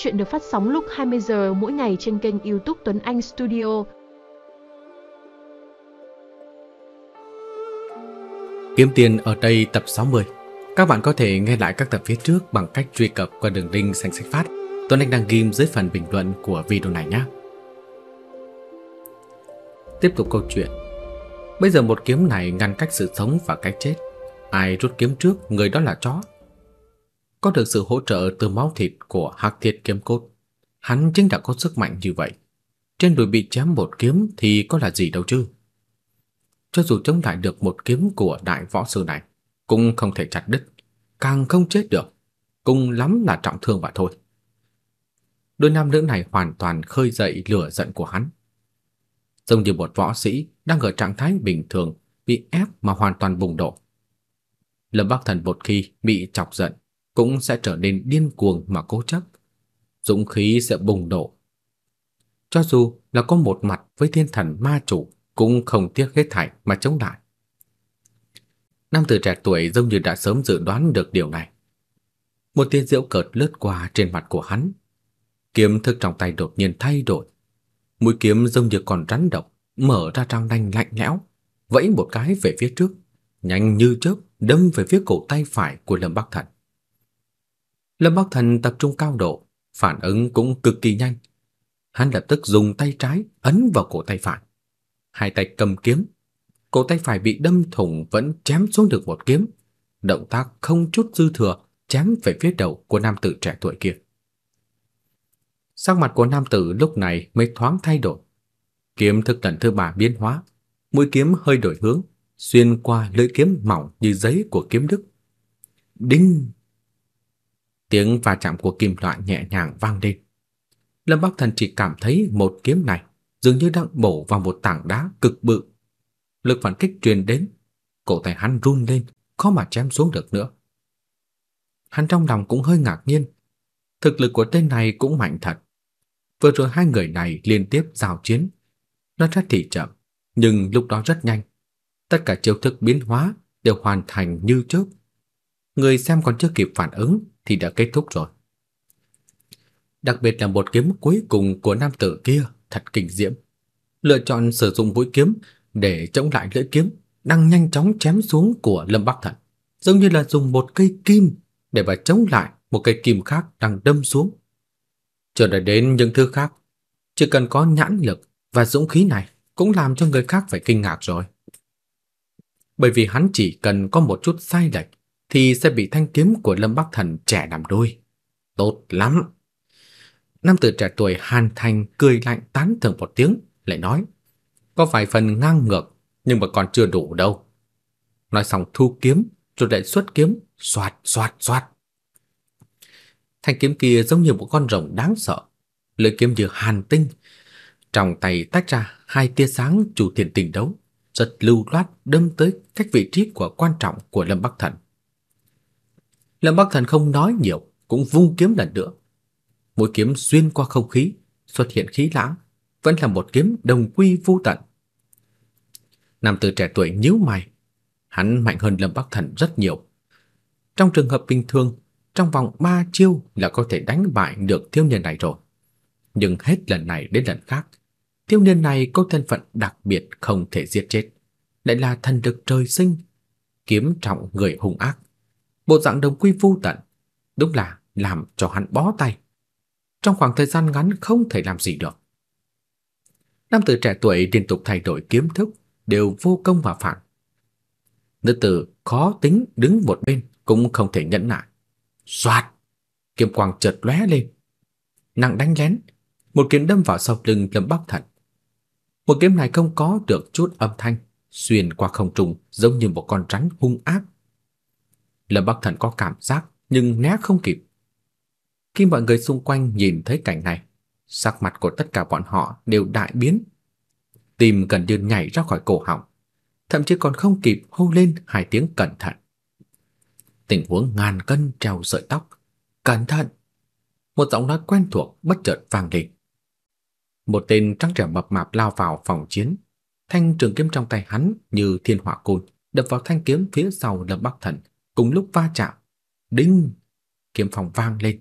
Chuyện được phát sóng lúc 20 giờ mỗi ngày trên kênh YouTube Tuấn Anh Studio. Kiếm tiền ở đây tập 60. Các bạn có thể nghe lại các tập phía trước bằng cách truy cập qua đường link danh sách phát. Tuấn Anh đang ghim dưới phần bình luận của video này nhé. Tiếp tục câu chuyện. Bây giờ một kiếm này ngăn cách sự sống và cái chết. Ai rút kiếm trước, người đó là chó. Có được sự hỗ trợ từ máu thịt của Hắc Thiết kiếm cốt, hắn chính đã có sức mạnh như vậy. Trên đùi bị chém một kiếm thì có là gì đâu chứ. Cho dù chống lại được một kiếm của đại võ sư này, cũng không thể chặt đứt, càng không chết được, cùng lắm là trọng thương mà thôi. Đôi nam nữ này hoàn toàn khơi dậy lửa giận của hắn. Giống như một võ sĩ đang ở trạng thái bình thường bị ép mà hoàn toàn bùng nổ. Lâm Bắc Thần một khi bị chọc giận cũng sẽ trở nên điên cuồng mà cố chấp, dũng khí sẽ bùng nổ. Cho dù là có một mặt với thiên thần ma chủ cũng không tiếc hết thảy mà chống lại. Nam tử trẻ tuổi giống như đã sớm dự đoán được điều này. Một tia giễu cợt lướt qua trên mặt của hắn. Kiếm thức trong tay đột nhiên thay đổi. Mũi kiếm giống như còn rắn độc, mở ra trang nanh lạnh lẽo, vẫy một cái về phía trước, nhanh như chớp đâm về phía cổ tay phải của Lâm Bắc Thần. Lâm Bắc Thần tập trung cao độ, phản ứng cũng cực kỳ nhanh. Hắn lập tức dùng tay trái ấn vào cổ tay phải. Hai tay cầm kiếm, cổ tay phải bị đâm thủng vẫn chém xuống được một kiếm. Động tác không chút dư thừa, chém về phía đầu của nam tử trẻ tuổi kia. Sắc mặt của nam tử lúc này mới thoáng thay đổi. Kiếm thức lần thứ ba biến hóa, mũi kiếm hơi đổi hướng, xuyên qua lưỡi kiếm mỏng như giấy của kiếm đức. Đinh! Tiếng va chạm của kim loại nhẹ nhàng vang lên. Lâm Bắc Thần chỉ cảm thấy một kiếm này dường như đang bổ vào một tảng đá cực bự. Lực phản kích truyền đến, cổ tay hắn run lên, khó mà chém xuống được nữa. Hắn trong lòng cũng hơi ngạc nhiên. Thực lực của tên này cũng mạnh thật. Vừa rồi hai người này liên tiếp giao chiến. Nó rất thì chậm, nhưng lúc đó rất nhanh. Tất cả chiêu thức biến hóa đều hoàn thành như chớp. Người xem còn chưa kịp phản ứng thì đã kết thúc rồi. Đặc biệt là một kiếm cuối cùng của nam tử kia thật kinh diễm. Lựa chọn sử dụng mũi kiếm để chống lại lưỡi kiếm đang nhanh chóng chém xuống của Lâm Bắc Thần, giống như là dùng một cây kim để mà chống lại một cây kim khác đang đâm xuống. Chờ đợi đến những thứ khác, chỉ cần có nhãn lực và dũng khí này cũng làm cho người khác phải kinh ngạc rồi. Bởi vì hắn chỉ cần có một chút sai lệch thì sẽ bị thanh kiếm của Lâm Bắc Thần trẻ làm đôi. Tốt lắm. Nam tử trẻ tuổi Hàn Thành cười lạnh tán thưởng một tiếng, lại nói: "Có vài phần ngang ngược, nhưng mà còn chưa đủ đâu." Nói xong thu kiếm, rồi lại xuất kiếm, xoạt xoạt xoạt. Thanh kiếm kia giống như một con rồng đáng sợ, lưỡi kiếm như hàn tinh, trong tay tách ra hai tia sáng chủ thiền tình đấu, rất lưu loát đâm tới cách vị trí của quan trọng của Lâm Bắc Thần. Lâm Bắc Thần không nói nhiều, cũng vung kiếm lần nữa. Mũi kiếm xuyên qua không khí, xuất hiện khí lãng, vẫn là một kiếm đồng quy vu tận. Nam tử trẻ tuổi nhíu mày, hắn mạnh hơn Lâm Bắc Thần rất nhiều. Trong trường hợp bình thường, trong vòng 3 chiêu là có thể đánh bại được thiếu niên này rồi. Nhưng hết lần này đến lần khác, thiếu niên này có thân phận đặc biệt không thể giết chết, lại là thần lực trời sinh, kiếm trọng người hung ác. Bộ dạng đồng quy vu tận, đúng là làm cho hắn bó tay. Trong khoảng thời gian ngắn không thể làm gì được. Nam tử trẻ tuổi liên tục thay đổi kiếm thức, đều vô công và phản. Nữ tử khó tính đứng một bên cũng không thể nhẫn nại. Soạt, kiếm quang chợt lóe lên. Nặng đánh lén, một kiếm đâm vào sau lưng Lâm Bắc Thần. Một kiếm này không có được chút âm thanh, xuyên qua không trung giống như một con rắn hung ác Lâm Bắc Thần có cảm giác nhưng né không kịp. Khi mọi người xung quanh nhìn thấy cảnh này, sắc mặt của tất cả bọn họ đều đại biến. Tim gần như nhảy ra khỏi cổ họng, thậm chí còn không kịp hô lên hai tiếng cẩn thận. Tình huống ngàn cân treo sợi tóc, cẩn thận. Một giọng nói quen thuộc bất chợt vang lên. Một tên trắng trẻo mập mạp lao vào phòng chiến, thanh trường kiếm trong tay hắn như thiên hỏa côn đập vào thanh kiếm phía sau Lâm Bắc Thần, cùng lúc va chạm. Đinh! Kiếm phòng vang lên.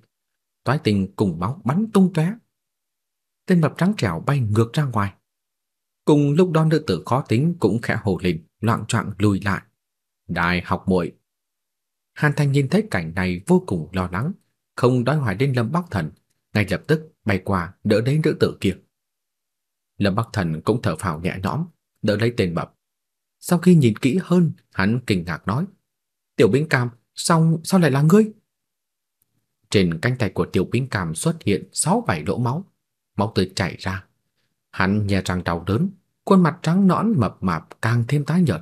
toái tình cùng máu bắn tung tóe. Tên mập trắng trẻo bay ngược ra ngoài. Cùng lúc đó nữ tử khó tính cũng khẽ hồ lên, loạn choạng lùi lại. Đại học muội. Hàn thanh nhìn thấy cảnh này vô cùng lo lắng, không đói hoài đến Lâm Bắc Thần, ngay lập tức bay qua đỡ lấy nữ tử kia. Lâm Bắc Thần cũng thở phào nhẹ nhõm, đỡ lấy tên mập. Sau khi nhìn kỹ hơn, hắn kinh ngạc nói: "Tiểu Bính Cam, sao sao lại là ngươi?" Trên cánh tay của Tiểu Bính Cam xuất hiện sáu bảy lỗ máu, máu tươi chảy ra. Hắn nhè răng đau đớn, khuôn mặt trắng nõn mập mạp càng thêm tái nhợt.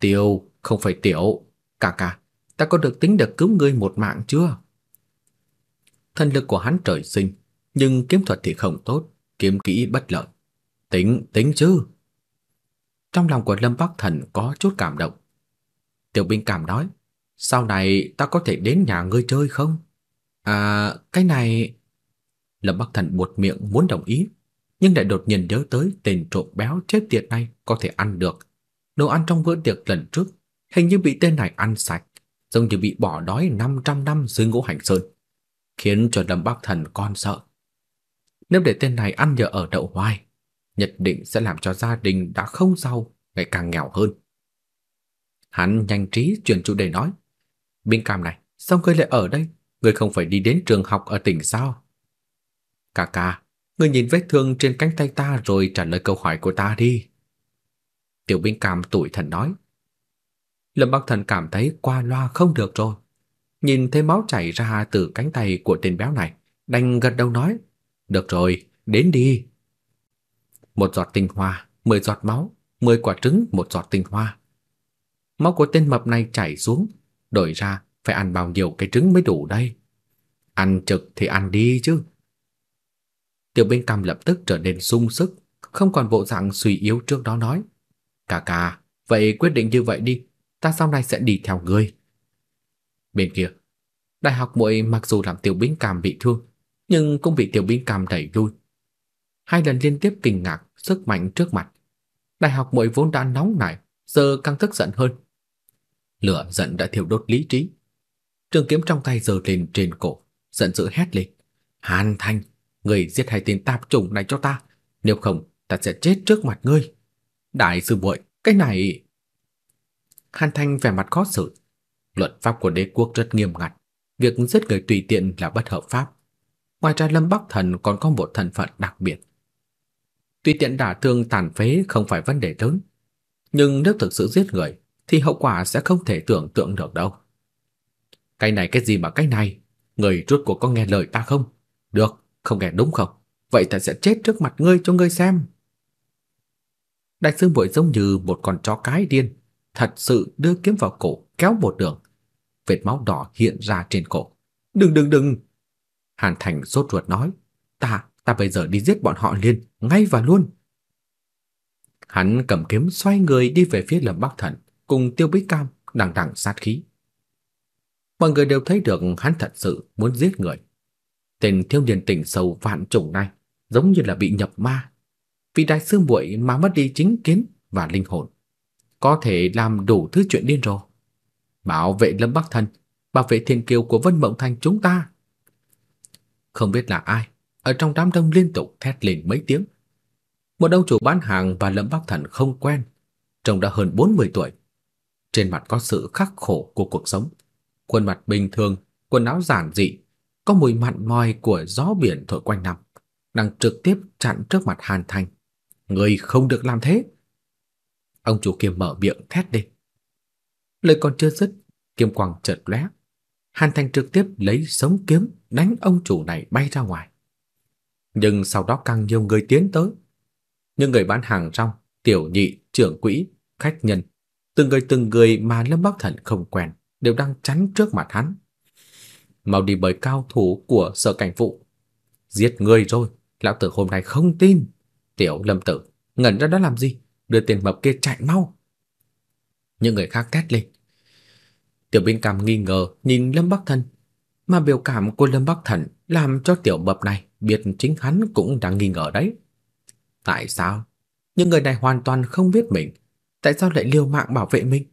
"Tiểu, không phải Tiểu, ca ca, ta có được tính được cứu ngươi một mạng chưa?" Thân lực của hắn trời sinh, nhưng kiếm thuật thì không tốt, kiếm kỹ bất lợi. Tính, tính chứ. Trong lòng của Lâm Bắc Thần có chút cảm động. Tiểu binh cảm nói, sau này ta có thể đến nhà ngươi chơi không? À, cái này... Lâm Bắc Thần buột miệng muốn đồng ý, nhưng lại đột nhiên nhớ tới tên trộm béo chết tiệt này có thể ăn được. Đồ ăn trong bữa tiệc lần trước hình như bị tên này ăn sạch, giống như bị bỏ đói 500 năm dưới ngũ hành sơn, khiến cho Lâm Bắc Thần con sợ. Nếu để tên này ăn nhờ ở đậu hoài, nhất định sẽ làm cho gia đình đã không giàu ngày càng nghèo hơn. Hắn nhanh trí chuyển chủ đề nói, Biên Cam này, sao ngươi lại ở đây? Ngươi không phải đi đến trường học ở tỉnh sao? Cà cà, ngươi nhìn vết thương trên cánh tay ta rồi trả lời câu hỏi của ta đi. Tiểu Biên Cam tủi thần nói. Lâm Bắc Thần cảm thấy qua loa không được rồi. Nhìn thấy máu chảy ra từ cánh tay của tên béo này, đành gật đầu nói, được rồi, đến đi. Một giọt tinh hoa, mười giọt máu, mười quả trứng, một giọt tinh hoa. Máu của tên mập này chảy xuống, đổi ra phải ăn bao nhiêu cái trứng mới đủ đây. Ăn trực thì ăn đi chứ. Tiểu Binh Cầm lập tức trở nên sung sức, không còn bộ dạng suy yếu trước đó nói. Cà cà, vậy quyết định như vậy đi, ta sau này sẽ đi theo ngươi. Bên kia, đại học muội mặc dù làm Tiểu Binh Cầm bị thương, nhưng cũng bị Tiểu Binh Cầm đẩy lui. Hai lần liên tiếp kinh ngạc sức mạnh trước mặt. Đại học muội vốn đã nóng nảy, giờ càng tức giận hơn. Lửa giận đã thiêu đốt lý trí. Trường kiếm trong tay giơ lên trên cổ, giận dữ hét lên: "Hàn Thanh, người giết hai tên tạp chủng này cho ta, nếu không ta sẽ chết trước mặt ngươi." Đại sư muội, cái này Hàn Thanh vẻ mặt khó xử. Luật pháp của đế quốc rất nghiêm ngặt, việc giết người tùy tiện là bất hợp pháp. Ngoài ra Lâm Bắc Thần còn có một thân phận đặc biệt. Tùy tiện đả thương tàn phế không phải vấn đề lớn, nhưng nếu thực sự giết người thì hậu quả sẽ không thể tưởng tượng được đâu. Cái này cái gì mà cái này? Người rốt cuộc có nghe lời ta không? Được, không nghe đúng không? Vậy ta sẽ chết trước mặt ngươi cho ngươi xem. Đại sư muội giống như một con chó cái điên, thật sự đưa kiếm vào cổ, kéo một đường. Vệt máu đỏ hiện ra trên cổ. "Đừng đừng đừng." Hàn Thành sốt ruột nói, "Ta, ta bây giờ đi giết bọn họ liền, ngay và luôn." Hắn cầm kiếm xoay người đi về phía Lâm Bắc Thần, cùng Tiêu Bích Cam đằng đằng sát khí. Mọi người đều thấy được hắn thật sự muốn giết người. Tên thiếu niên tỉnh sâu vạn trùng này giống như là bị nhập ma, vì đại sư muội mà mất đi chính kiến và linh hồn, có thể làm đủ thứ chuyện điên rồ. Bảo vệ Lâm Bắc Thần, bảo vệ thiên kiêu của Vân Mộng Thành chúng ta. Không biết là ai, ở trong đám đông liên tục thét lên mấy tiếng. Một ông chủ bán hàng và Lâm Bắc Thần không quen, trông đã hơn 40 tuổi. Trên mặt có sự khắc khổ của cuộc sống, khuôn mặt bình thường, quần áo giản dị, có mùi mặn mòi của gió biển thổi quanh năm, đang trực tiếp chặn trước mặt Hàn Thành. Người không được làm thế. Ông chủ kia mở miệng thét lên. Lời còn chưa dứt, kiếm quang chợt lóe. Hàn Thành trực tiếp lấy sống kiếm đánh ông chủ này bay ra ngoài. Nhưng sau đó càng nhiều người tiến tới. Những người bán hàng rong, tiểu nhị, trưởng quỹ, khách nhân, từng người từng người mà Lâm Bắc Thần không quen đều đang chắn trước mặt hắn. Mau đi bởi cao thủ của sở cảnh vụ. Giết người rồi, lão tử hôm nay không tin. Tiểu Lâm tử, ngẩn ra đó làm gì? Đưa tiền mập kia chạy mau. Những người khác thét lên. Tiểu Bình Cảm nghi ngờ nhìn Lâm Bắc Thần, mà biểu cảm của Lâm Bắc Thần làm cho tiểu mập này biết chính hắn cũng đang nghi ngờ đấy. Tại sao? Những người này hoàn toàn không biết mình, tại sao lại liều mạng bảo vệ mình?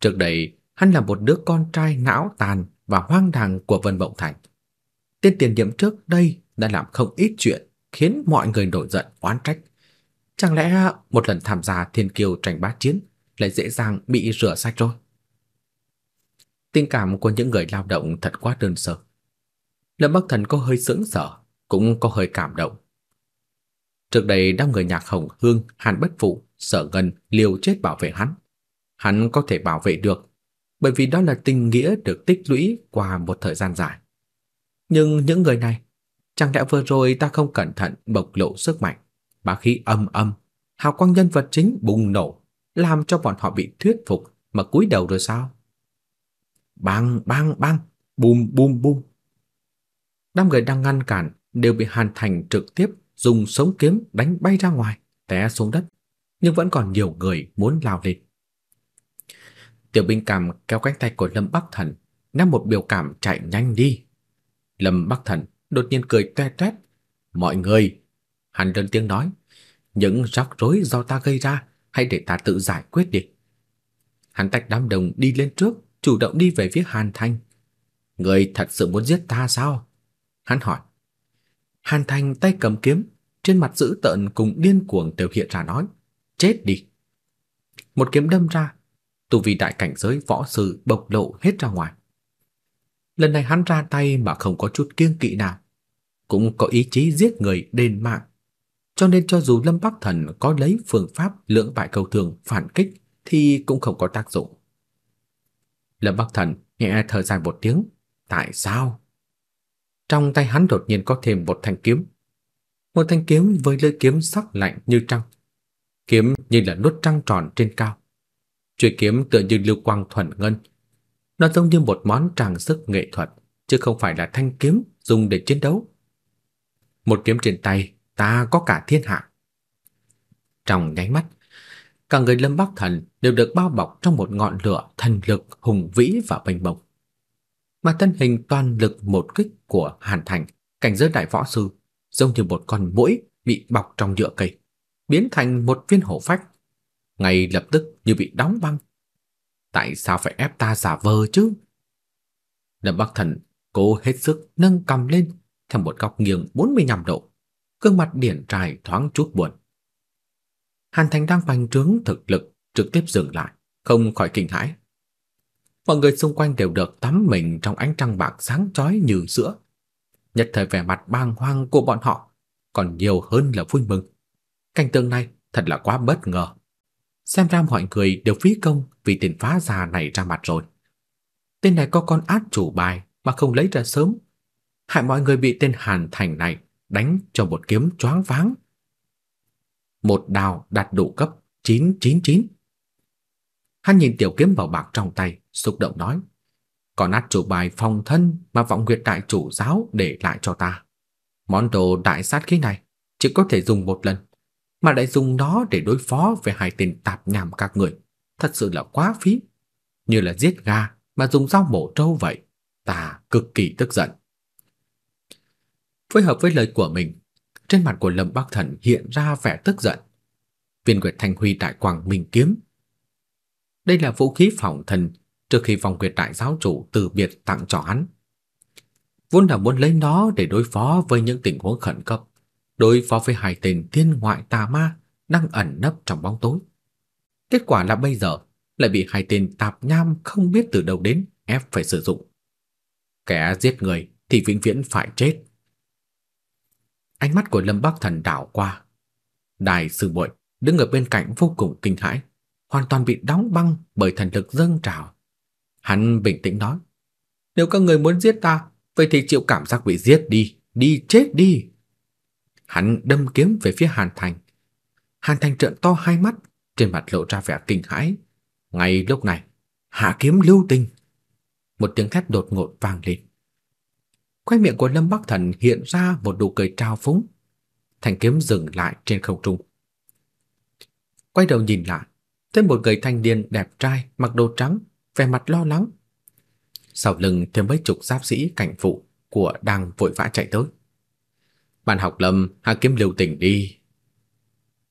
Trước đây, hắn là một đứa con trai não tàn và hoang đàng của Vân Mộng Thành. Tên tiền nhiệm trước đây đã làm không ít chuyện khiến mọi người nổi giận oán trách. Chẳng lẽ một lần tham gia thiên kiều tranh bá chiến lại dễ dàng bị rửa sạch rồi? Tình cảm của những người lao động thật quá đơn sơ. Lâm Bắc Thần có hơi sững sờ, cũng có hơi cảm động. Trước đây đám người nhạc hồng hương, hàn bất phụ, sở ngân liều chết bảo vệ hắn. Hắn có thể bảo vệ được, bởi vì đó là tình nghĩa được tích lũy qua một thời gian dài. Nhưng những người này, chẳng lẽ vừa rồi ta không cẩn thận bộc lộ sức mạnh, bá khí âm âm, hào quang nhân vật chính bùng nổ, làm cho bọn họ bị thuyết phục mà cúi đầu rồi sao? Bang bang bang, bùm bùm bùm. Đám người đang ngăn cản đều bị Hàn Thành trực tiếp dùng sống kiếm đánh bay ra ngoài, té xuống đất, nhưng vẫn còn nhiều người muốn lao lên. Tiểu binh cảm kéo cánh tay của Lâm Bắc Thần, ném một biểu cảm chạy nhanh đi. Lâm Bắc Thần đột nhiên cười toe toét. "Mọi người!" Hắn lớn tiếng nói, "Những rắc rối do ta gây ra, hãy để ta tự giải quyết đi." Hắn tách đám đồng đi lên trước, chủ động đi về phía Hàn Thanh. "Ngươi thật sự muốn giết ta sao?" Hắn hỏi. Hàn Thanh tay cầm kiếm, trên mặt dữ tợn cùng điên cuồng đều hiện ra nói, "Chết đi." Một kiếm đâm ra, tu vi đại cảnh giới võ sư bộc lộ hết ra ngoài. Lần này hắn ra tay mà không có chút kiêng kỵ nào, cũng có ý chí giết người đền mạng. Cho nên cho dù Lâm Bắc Thần có lấy phương pháp lưỡng bại cầu thường phản kích thì cũng không có tác dụng. Lâm Bắc Thần nhẹ thở dài một tiếng, tại sao? Trong tay hắn đột nhiên có thêm một thanh kiếm. Một thanh kiếm với lưỡi kiếm sắc lạnh như trăng. Kiếm như là nút trăng tròn trên cao. Chuôi kiếm tựa như lưu quang thuần ngân. Nó giống như một món trang sức nghệ thuật, chứ không phải là thanh kiếm dùng để chiến đấu. Một kiếm trên tay, ta có cả thiên hạ. Trong nháy mắt, cả người Lâm Bắc Thần đều được bao bọc trong một ngọn lửa thần lực hùng vĩ và bành bồng. Mà thân hình toàn lực một kích của Hàn Thành, cảnh giới đại võ sư, giống như một con muỗi bị bọc trong nhựa cây, biến thành một viên hổ phách ngay lập tức như bị đóng băng. Tại sao phải ép ta giả vờ chứ? Lâm Bắc Thần cố hết sức nâng cầm lên theo một góc nghiêng 45 độ, gương mặt điển trai thoáng chút buồn. Hàn Thành đang bành trướng thực lực trực tiếp dừng lại, không khỏi kinh hãi. Mọi người xung quanh đều được tắm mình trong ánh trăng bạc sáng chói như sữa. Nhất thời vẻ mặt bàng hoàng của bọn họ còn nhiều hơn là vui mừng. Cảnh tượng này thật là quá bất ngờ. Xem ra mọi người đều phí công vì tên phá già này ra mặt rồi. Tên này có con át chủ bài mà không lấy ra sớm. Hại mọi người bị tên Hàn Thành này đánh cho một kiếm choáng váng. Một đào đạt độ cấp 999. Hắn nhìn tiểu kiếm bảo bạc trong tay, xúc động nói: "Còn át chủ bài phòng thân mà vọng nguyệt đại chủ giáo để lại cho ta. Món đồ đại sát khí này chỉ có thể dùng một lần mà lại dùng nó để đối phó với hai tên tạp nham các người, thật sự là quá phí. Như là giết gà mà dùng dao mổ trâu vậy, ta cực kỳ tức giận. Phối hợp với lời của mình, trên mặt của Lâm Bắc Thần hiện ra vẻ tức giận. Viên Nguyệt Thanh Huy đại quang minh kiếm. Đây là vũ khí phòng thân trước khi vòng Nguyệt đại giáo chủ từ biệt tặng cho hắn. Vốn là muốn lấy nó để đối phó với những tình huống khẩn cấp đối phó với hai tên thiên ngoại tà ma đang ẩn nấp trong bóng tối. Kết quả là bây giờ lại bị hai tên tạp nham không biết từ đâu đến ép phải sử dụng. Kẻ giết người thì vĩnh viễn phải chết. Ánh mắt của Lâm Bắc Thần đảo qua. Đại sư muội đứng ở bên cạnh vô cùng kinh hãi, hoàn toàn bị đóng băng bởi thần lực dâng trào. Hắn bình tĩnh nói: "Nếu các người muốn giết ta, vậy thì chịu cảm giác bị giết đi, đi chết đi." Hắn đâm kiếm về phía Hàn Thành. Hàn Thành trợn to hai mắt, trên mặt lộ ra vẻ kinh hãi. Ngay lúc này, hạ kiếm lưu tình. Một tiếng thét đột ngột vang lên. Quay miệng của Lâm Bắc Thần hiện ra một nụ cười trao phúng. Thanh kiếm dừng lại trên không trung. Quay đầu nhìn lại, thấy một người thanh niên đẹp trai mặc đồ trắng, vẻ mặt lo lắng. Sau lưng thêm mấy chục giáp sĩ cảnh phụ của đang vội vã chạy tới. Bạn học lầm, hạ kiếm lưu tình đi.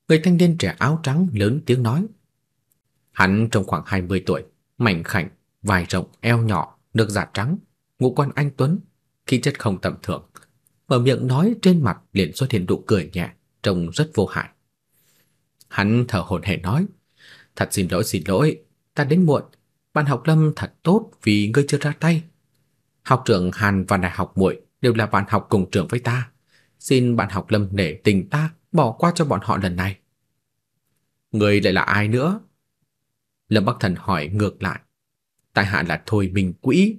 Người thanh niên trẻ áo trắng lớn tiếng nói. Hắn trong khoảng 20 tuổi, mảnh khảnh, vai rộng, eo nhỏ, được giả trắng, ngũ quan anh tuấn, khí chất không tầm thường. mở miệng nói trên mặt liền xuất hiện nụ cười nhẹ, trông rất vô hại. Hắn thở hổn hển nói, "Thật xin lỗi xin lỗi, ta đến muộn, bạn học Lâm thật tốt vì ngươi chưa ra tay. Học trưởng Hàn và đại học muội đều là bạn học cùng trường với ta, xin bạn học Lâm nể tình ta bỏ qua cho bọn họ lần này." Người lại là ai nữa? Lâm Bắc Thần hỏi ngược lại. Tại hạ là Thôi Minh Quỹ.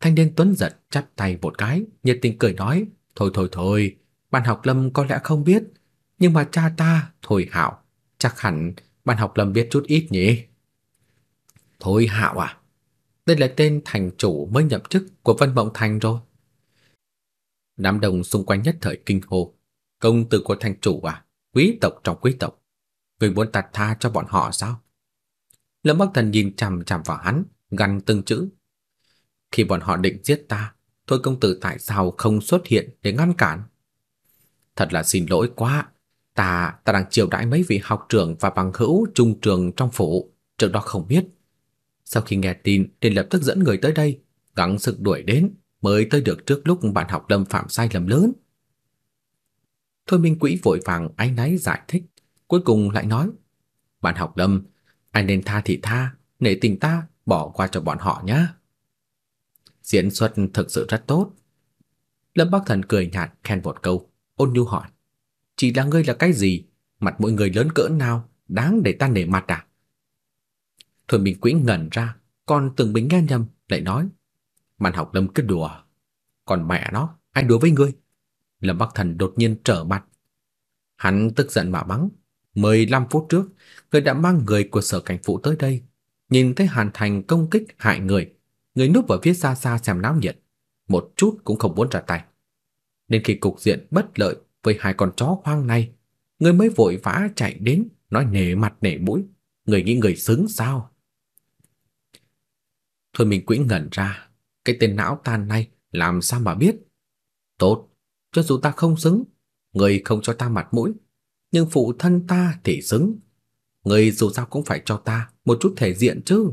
Thanh niên Tuấn giật chắp tay một cái, nhiệt tình cười nói, "Thôi thôi thôi, bạn học Lâm có lẽ không biết, nhưng mà cha ta, Thôi Hạo, chắc hẳn bạn học Lâm biết chút ít nhỉ?" Thôi Hạo à? Đây là tên thành chủ mới nhậm chức của Vân Mộng Thành rồi. Đám đông xung quanh nhất thời kinh hô, công tử của thành chủ à, quý tộc trong quý tộc. Người muốn tạt tha cho bọn họ sao? Lâm Bắc Thần nhìn chằm chằm vào hắn, gằn từng chữ. Khi bọn họ định giết ta, thôi công tử tại sao không xuất hiện để ngăn cản? Thật là xin lỗi quá, ta ta đang chiều đãi mấy vị học trưởng và bằng hữu trung trường trong phủ, trước đó không biết. Sau khi nghe tin, liền lập tức dẫn người tới đây, gắng sức đuổi đến, mới tới được trước lúc bạn học Lâm phạm sai lầm lớn. Thôi Minh Quỹ vội vàng áy náy giải thích, cuối cùng lại nói: "Bạn học Lâm, anh nên tha thì tha, nể tình ta, bỏ qua cho bọn họ nhé." Diễn xuất thực sự rất tốt. Lâm Bắc Thần cười nhạt khen một câu, ôn nhu hỏi: "Chỉ là ngươi là cái gì? Mặt mỗi người lớn cỡ nào, đáng để ta nể mặt à?" Thôi Minh Quỹ ngẩn ra, còn từng bình nghe nhầm, lại nói: "Bạn học Lâm cứ đùa, còn mẹ nó, ai đùa với ngươi?" Lâm Bắc Thần đột nhiên trở mặt. Hắn tức giận mà mắng, 15 phút trước, người đã mang người của sở cảnh phụ tới đây, nhìn thấy Hàn Thành công kích hại người, người núp ở phía xa xa xem náo nhiệt, một chút cũng không muốn trả tay. Nên khi cục diện bất lợi với hai con chó hoang này, người mới vội vã chạy đến nói nể mặt nể mũi, người nghĩ người xứng sao? Thôi mình quỹ ngẩn ra, cái tên não tàn này làm sao mà biết? Tốt, cho dù ta không xứng, người không cho ta mặt mũi, nhưng phụ thân ta thì xứng. Người dù sao cũng phải cho ta một chút thể diện chứ.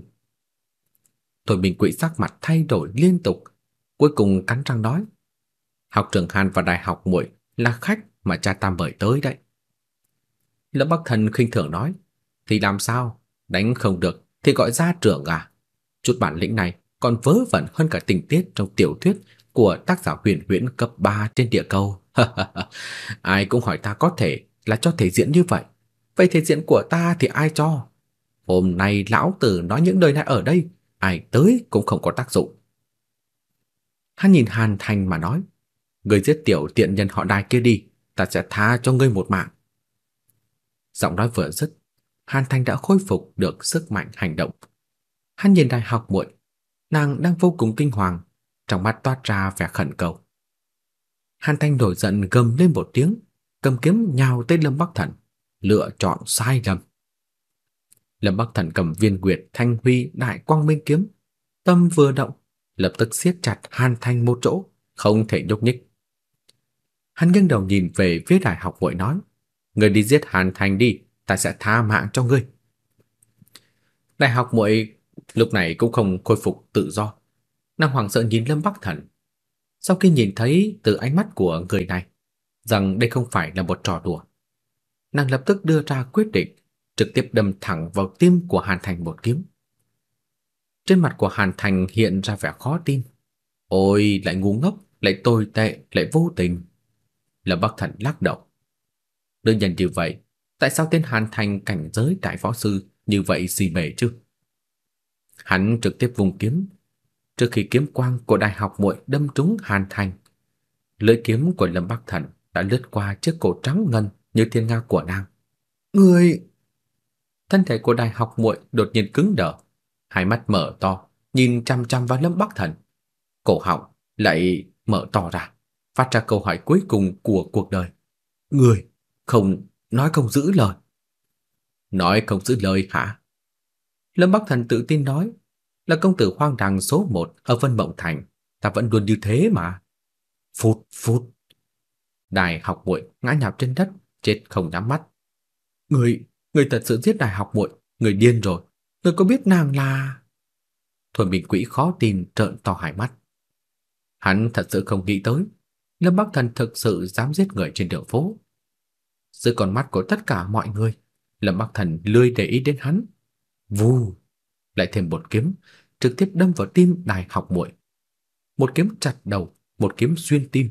Thôi Bình Quỷ sắc mặt thay đổi liên tục, cuối cùng cắn răng nói: "Học trường Hàn và đại học muội là khách mà cha ta mời tới đấy." Lâm Bắc Thần khinh thường nói: "Thì làm sao, đánh không được thì gọi ra trưởng à? Chút bản lĩnh này còn vớ vẩn hơn cả tình tiết trong tiểu thuyết của tác giả huyền huyễn cấp 3 trên địa cầu. Ai cũng hỏi ta có thể là cho thể diễn như vậy. Vậy thể diện của ta thì ai cho? Hôm nay lão tử nói những lời này ở đây, ai tới cũng không có tác dụng. Hắn nhìn Hàn Thành mà nói, người giết tiểu tiện nhân họ đài kia đi, ta sẽ tha cho ngươi một mạng. Giọng nói vừa dứt, Hàn Thành đã khôi phục được sức mạnh hành động. Hắn nhìn đài học muội, nàng đang vô cùng kinh hoàng, trong mắt toát ra vẻ khẩn cầu. Hàn Thanh nổi giận gầm lên một tiếng, cầm kiếm nhào tới Lâm Bắc Thần, lựa chọn sai lầm. Lâm Bắc Thần cầm viên nguyệt thanh huy đại quang minh kiếm, tâm vừa động, lập tức siết chặt Hàn Thanh một chỗ, không thể nhúc nhích. Hắn nghiêng đầu nhìn về phía đại học vội nói, người đi giết Hàn Thanh đi, ta sẽ tha mạng cho ngươi. Đại học muội lúc này cũng không khôi phục tự do. Nàng hoảng sợ nhìn Lâm Bắc Thần. Sau khi nhìn thấy từ ánh mắt của người này, rằng đây không phải là một trò đùa. Nàng lập tức đưa ra quyết định, trực tiếp đâm thẳng vào tim của Hàn Thành một kiếm. Trên mặt của Hàn Thành hiện ra vẻ khó tin. Ôi, lại ngu ngốc, lại tồi tệ, lại vô tình. Lâm Bắc Thần lắc đầu. Đơn giản như vậy, tại sao tên Hàn Thành cảnh giới đại võ sư như vậy xì bể chứ? Hắn trực tiếp vùng kiếm, trước khi kiếm quang của đại học muội đâm trúng Hàn Thành. Lưỡi kiếm của Lâm Bắc Thần đã lướt qua chiếc cổ trắng ngần như thiên nga của nàng. Người Thân thể của đại học muội đột nhiên cứng đờ, hai mắt mở to, nhìn chăm chăm vào Lâm Bắc Thần. Cổ họng lại mở to ra, phát ra câu hỏi cuối cùng của cuộc đời. Người không nói không giữ lời. Nói không giữ lời hả? Lâm Bắc Thần tự tin nói, là công tử hoang đàng số một ở Vân Mộng Thành, ta vẫn luôn như thế mà. Phút phút. Đại học muội ngã nhào trên đất, chết không nhắm mắt. Người, người thật sự giết đại học muội, người điên rồi. Người có biết nàng là... Thuần Bình Quỹ khó tin trợn to hai mắt. Hắn thật sự không nghĩ tới, Lâm Bắc Thần thực sự dám giết người trên đường phố. Dưới con mắt của tất cả mọi người, Lâm Bắc Thần lười để ý đến hắn. Vù, lại thêm một kiếm, trực tiếp đâm vào tim đại Học Muội. Một kiếm chặt đầu, một kiếm xuyên tim.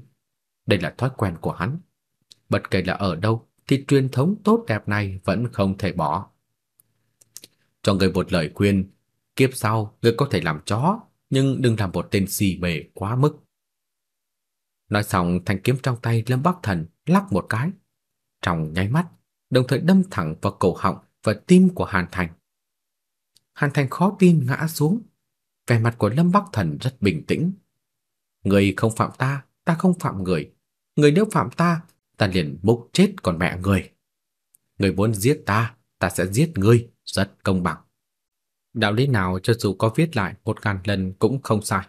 Đây là thói quen của hắn. Bất kể là ở đâu thì truyền thống tốt đẹp này vẫn không thể bỏ. Cho người một lời khuyên, kiếp sau người có thể làm chó, nhưng đừng làm một tên xì bề quá mức. Nói xong thanh kiếm trong tay Lâm Bắc Thần lắc một cái. Trong nháy mắt, đồng thời đâm thẳng vào cổ họng và tim của Hàn Thành. Hàn Thành khó tin ngã xuống. Vẻ mặt của Lâm Bắc Thần rất bình tĩnh. Người không phạm ta, ta không phạm người. Người nếu phạm ta, ta liền mục chết còn mẹ người. Người muốn giết ta, ta sẽ giết ngươi, rất công bằng. Đạo lý nào cho dù có viết lại một ngàn lần cũng không sai.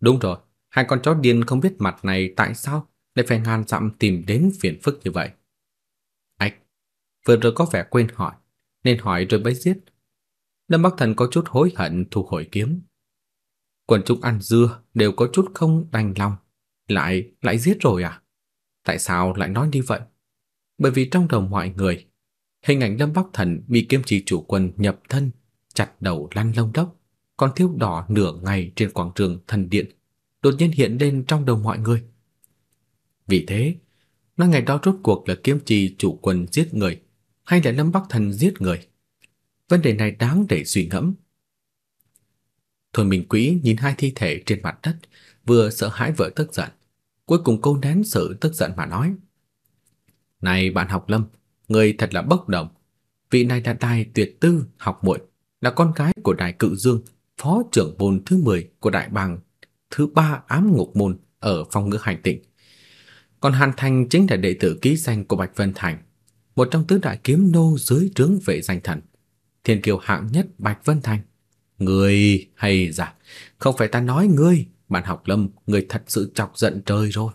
Đúng rồi, hai con chó điên không biết mặt này tại sao lại phải ngàn dặm tìm đến phiền phức như vậy. Ách, vừa rồi có vẻ quên hỏi, nên hỏi rồi mới giết. Lâm Bắc Thần có chút hối hận thu hồi kiếm. Quần chúng ăn dưa đều có chút không đành lòng, lại lại giết rồi à? Tại sao lại nói như vậy? Bởi vì trong đầu mọi người, hình ảnh Lâm Bắc Thần bị kiếm chỉ chủ quân nhập thân, chặt đầu lăn lông đốc, còn thiêu đỏ nửa ngày trên quảng trường thần điện, đột nhiên hiện lên trong đầu mọi người. Vì thế, nó ngày đó rốt cuộc là kiếm trì chủ quân giết người hay là Lâm Bắc Thần giết người? Vấn đề này đáng để suy ngẫm. Thôi Minh Quý nhìn hai thi thể trên mặt đất, vừa sợ hãi vừa tức giận, cuối cùng cô nén sự tức giận mà nói: "Này bạn học Lâm, người thật là bốc đồng. Vị này là đài tuyệt tư học muội, là con gái của đài Cự Dương, phó trưởng môn thứ 10 của đại bang thứ ba ám ngục môn ở phong ngữ hành tịnh. Còn Hàn Thành chính là đệ tử ký danh của Bạch Vân Thành, một trong tứ đại kiếm nô dưới trướng vệ danh thần, thiên kiều hạng nhất Bạch Vân Thành. Người hay dạ, không phải ta nói ngươi, bạn học Lâm, người thật sự chọc giận trời rồi.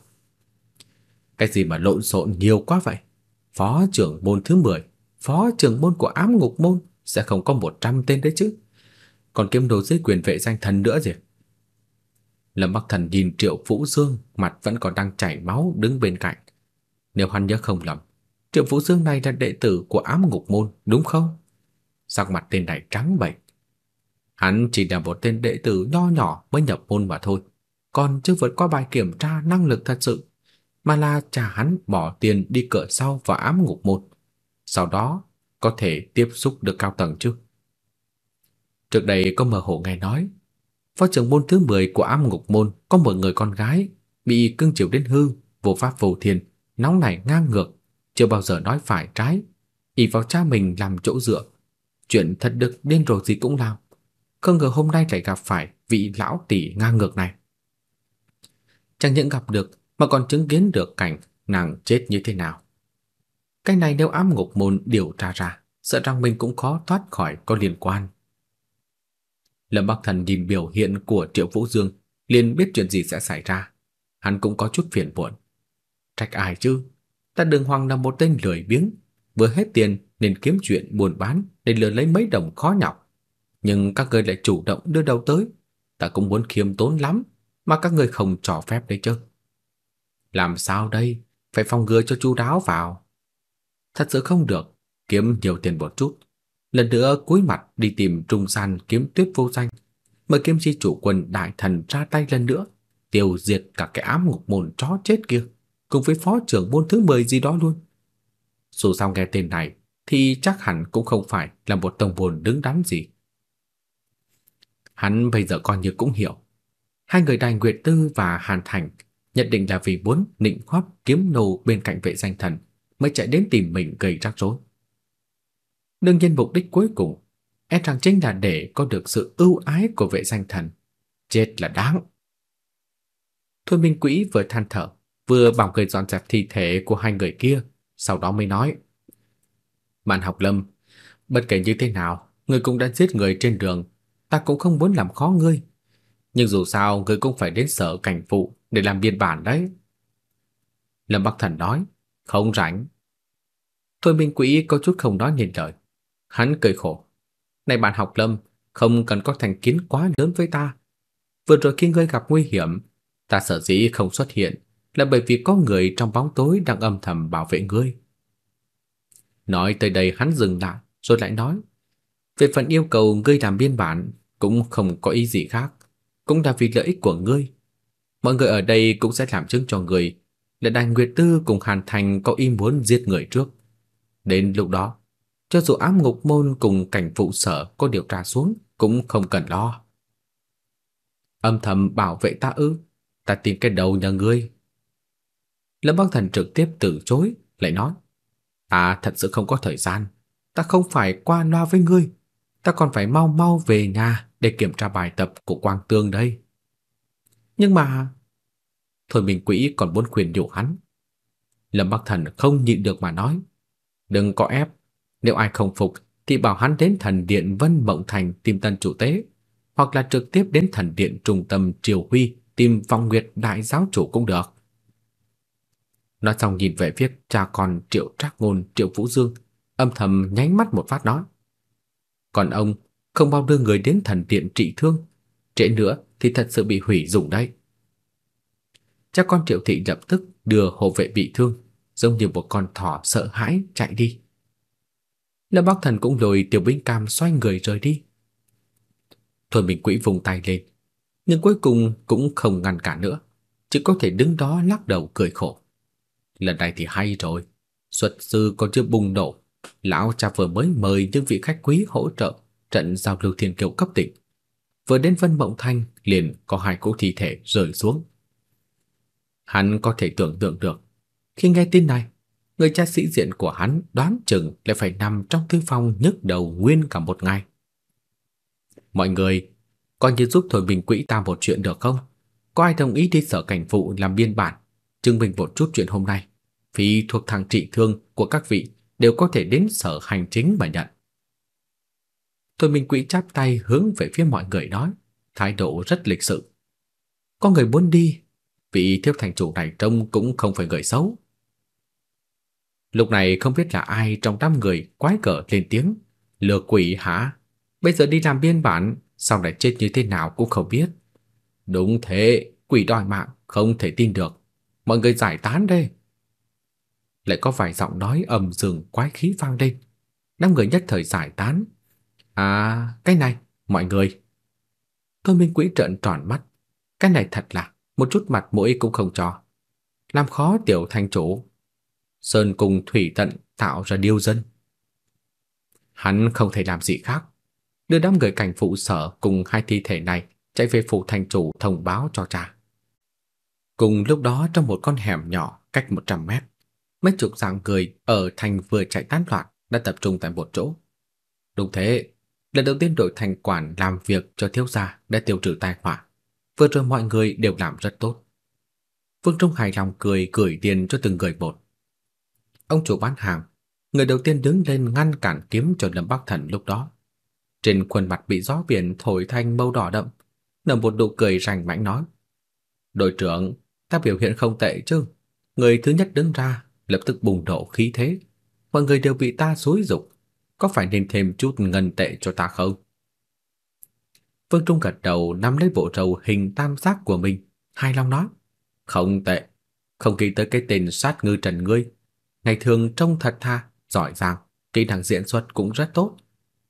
Cái gì mà lộn xộn nhiều quá vậy? Phó trưởng môn thứ 10, phó trưởng môn của ám ngục môn sẽ không có 100 tên đấy chứ. Còn kiếm đồ dưới quyền vệ danh thần nữa gì? Lâm Bắc Thần nhìn Triệu Vũ Dương, mặt vẫn còn đang chảy máu đứng bên cạnh. Nếu hắn nhớ không lầm, Triệu Vũ Dương này là đệ tử của ám ngục môn, đúng không? Sắc mặt tên này trắng bệch. Hắn chỉ là một tên đệ tử nho nhỏ mới nhập môn mà thôi, còn chưa vượt qua bài kiểm tra năng lực thật sự, mà là cha hắn bỏ tiền đi cửa sau vào ám ngục một, Sau đó có thể tiếp xúc được cao tầng chứ? Trước đây có mơ hồ nghe nói, phó trưởng môn thứ 10 của ám ngục môn có một người con gái bị cưng chiều đến hư, vô pháp vô thiên, nóng nảy ngang ngược, chưa bao giờ nói phải trái, ỷ vào cha mình làm chỗ dựa. Chuyện thật được điên rồ gì cũng làm. Không ngờ hôm nay lại gặp phải vị lão tỷ ngang ngược này. Chẳng những gặp được mà còn chứng kiến được cảnh nàng chết như thế nào. Cái này nếu ám ngục môn điều tra ra, sợ rằng mình cũng khó thoát khỏi có liên quan. Lâm Bắc Thần nhìn biểu hiện của Triệu Vũ Dương, liền biết chuyện gì sẽ xảy ra. Hắn cũng có chút phiền muộn. Trách ai chứ? Ta Đường Hoàng là một tên lười biếng, vừa hết tiền nên kiếm chuyện buôn bán để lừa lấy mấy đồng khó nhọc. Nhưng các ngươi lại chủ động đưa đầu tới, ta cũng muốn khiêm tốn lắm, mà các ngươi không cho phép đấy chứ. Làm sao đây? Phải phòng ngừa cho chu đáo vào. Thật sự không được, kiếm nhiều tiền một chút. Lần nữa cúi mặt đi tìm trung gian kiếm tuyết vô danh. Mời kiếm chi chủ quân đại thần ra tay lần nữa, tiêu diệt cả cái ám ngục môn chó chết kia, cùng với phó trưởng môn thứ 10 gì đó luôn. Dù sao nghe tên này thì chắc hẳn cũng không phải là một tông môn đứng đắn gì. Hắn bây giờ coi như cũng hiểu. Hai người Đài Nguyệt Tư và Hàn Thành nhận định là vì muốn nịnh hót kiếm nô bên cạnh vệ danh thần mới chạy đến tìm mình gây rắc rối. Đương nhiên mục đích cuối cùng e rằng chính là để có được sự ưu ái của vệ danh thần. Chết là đáng. Thôi Minh Quỹ vừa than thở, vừa bảo người dọn dẹp thi thể của hai người kia, sau đó mới nói. Bạn học lâm, bất kể như thế nào, người cũng đã giết người trên đường, ta cũng không muốn làm khó ngươi. Nhưng dù sao, người cũng phải đến sở cảnh vụ để làm biên bản đấy. Lâm Bắc Thần nói, không rảnh. Thôi Minh Quỹ có chút không nói nên lời. Hắn cười khổ. Này bạn học Lâm, không cần có thành kiến quá lớn với ta. Vừa rồi khi ngươi gặp nguy hiểm, ta sợ dĩ không xuất hiện, là bởi vì có người trong bóng tối đang âm thầm bảo vệ ngươi. Nói tới đây hắn dừng lại, rồi lại nói, về phần yêu cầu ngươi làm biên bản cũng không có ý gì khác, cũng là vì lợi ích của ngươi. Mọi người ở đây cũng sẽ làm chứng cho ngươi là Đành Nguyệt Tư cùng Hàn Thành có ý muốn giết người trước. Đến lúc đó, cho dù ám ngục môn cùng cảnh phụ sở có điều tra xuống cũng không cần lo. Âm thầm bảo vệ ta ư? Ta tìm cái đầu nhà ngươi. Lâm Bắc Thần trực tiếp từ chối, lại nói: "Ta thật sự không có thời gian, ta không phải qua loa với ngươi, ta còn phải mau mau về nhà để kiểm tra bài tập của Quang Tương đây." Nhưng mà Thôi Minh Quỷ còn muốn khuyên nhủ hắn. Lâm Bắc Thần không nhịn được mà nói, đừng có ép, nếu ai không phục thì bảo hắn đến thần điện Vân Mộng Thành tìm tân chủ tế, hoặc là trực tiếp đến thần điện trung tâm Triều Huy tìm Phong Nguyệt đại giáo chủ cũng được. Nói xong nhìn về phía cha con Triệu Trác Ngôn, Triệu Vũ Dương, âm thầm nháy mắt một phát nói: "Còn ông không bao đưa người đến thần điện trị thương, trễ nữa thì thật sự bị hủy dụng đấy." Cha con Triệu Thị lập tức đưa hộ vệ bị thương, giống như một con thỏ sợ hãi chạy đi. Lâm Bắc Thần cũng lôi Tiểu Binh Cam xoay người rời đi. Thôi mình quỹ vùng tay lên, nhưng cuối cùng cũng không ngăn cản nữa, chỉ có thể đứng đó lắc đầu cười khổ. Lần này thì hay rồi, xuất sư còn chưa bùng nổ, lão cha vừa mới mời những vị khách quý hỗ trợ trận giao lưu thiên kiều cấp tỉnh. Vừa đến Vân Mộng Thanh liền có hai cỗ thi thể rơi xuống. Hắn có thể tưởng tượng được, khi nghe tin này, người cha sĩ diện của hắn đoán chừng lại phải nằm trong thư phòng nhức đầu nguyên cả một ngày. Mọi người, coi như giúp Thôi Bình Quỹ ta một chuyện được không? Có ai đồng ý đi sở cảnh vụ làm biên bản, chứng minh một chút chuyện hôm nay? Phí thuộc thằng trị thương của các vị đều có thể đến sở hành chính mà nhận. Thôi Minh Quỹ chắp tay hướng về phía mọi người nói, thái độ rất lịch sự. Có người muốn đi vị thiếu thành chủ này trông cũng không phải người xấu. Lúc này không biết là ai trong đám người quái cỡ lên tiếng, lừa quỷ hả? Bây giờ đi làm biên bản, sau này chết như thế nào cũng không biết. Đúng thế, quỷ đòi mạng, không thể tin được. Mọi người giải tán đây. Lại có vài giọng nói ầm dường quái khí vang lên. Đám người nhất thời giải tán. À, cái này, mọi người. Thôi Minh Quỹ trợn tròn mắt. Cái này thật là một chút mặt mũi cũng không cho. Làm khó tiểu thành chủ. Sơn cùng thủy tận tạo ra điêu dân. Hắn không thể làm gì khác. Đưa đám người cảnh phụ sở cùng hai thi thể này chạy về phủ thành chủ thông báo cho cha. Cùng lúc đó trong một con hẻm nhỏ cách 100 mét, mấy chục dạng cười ở thành vừa chạy tán loạn đã tập trung tại một chỗ. Đúng thế, lần đầu tiên đội thành quản làm việc cho thiếu gia đã tiêu trừ tai họa. Vừa rồi mọi người đều làm rất tốt. Vương Trung hài lòng cười gửi tiền cho từng người một. Ông chủ bán hàng, người đầu tiên đứng lên ngăn cản kiếm cho Lâm Bắc Thần lúc đó. Trên khuôn mặt bị gió biển thổi thành màu đỏ đậm, nở một nụ cười rành mãnh nói: "Đội trưởng, ta biểu hiện không tệ chứ? Người thứ nhất đứng ra, lập tức bùng nổ khí thế, mọi người đều bị ta xúi dục, có phải nên thêm chút ngân tệ cho ta không?" Vương Trung gật đầu nắm lấy bộ râu hình tam giác của mình, hài lòng nói: "Không tệ, không nghĩ tới cái tên sát ngư Trần ngươi, ngày thường trông thật tha, giỏi giang, kỹ năng diễn xuất cũng rất tốt.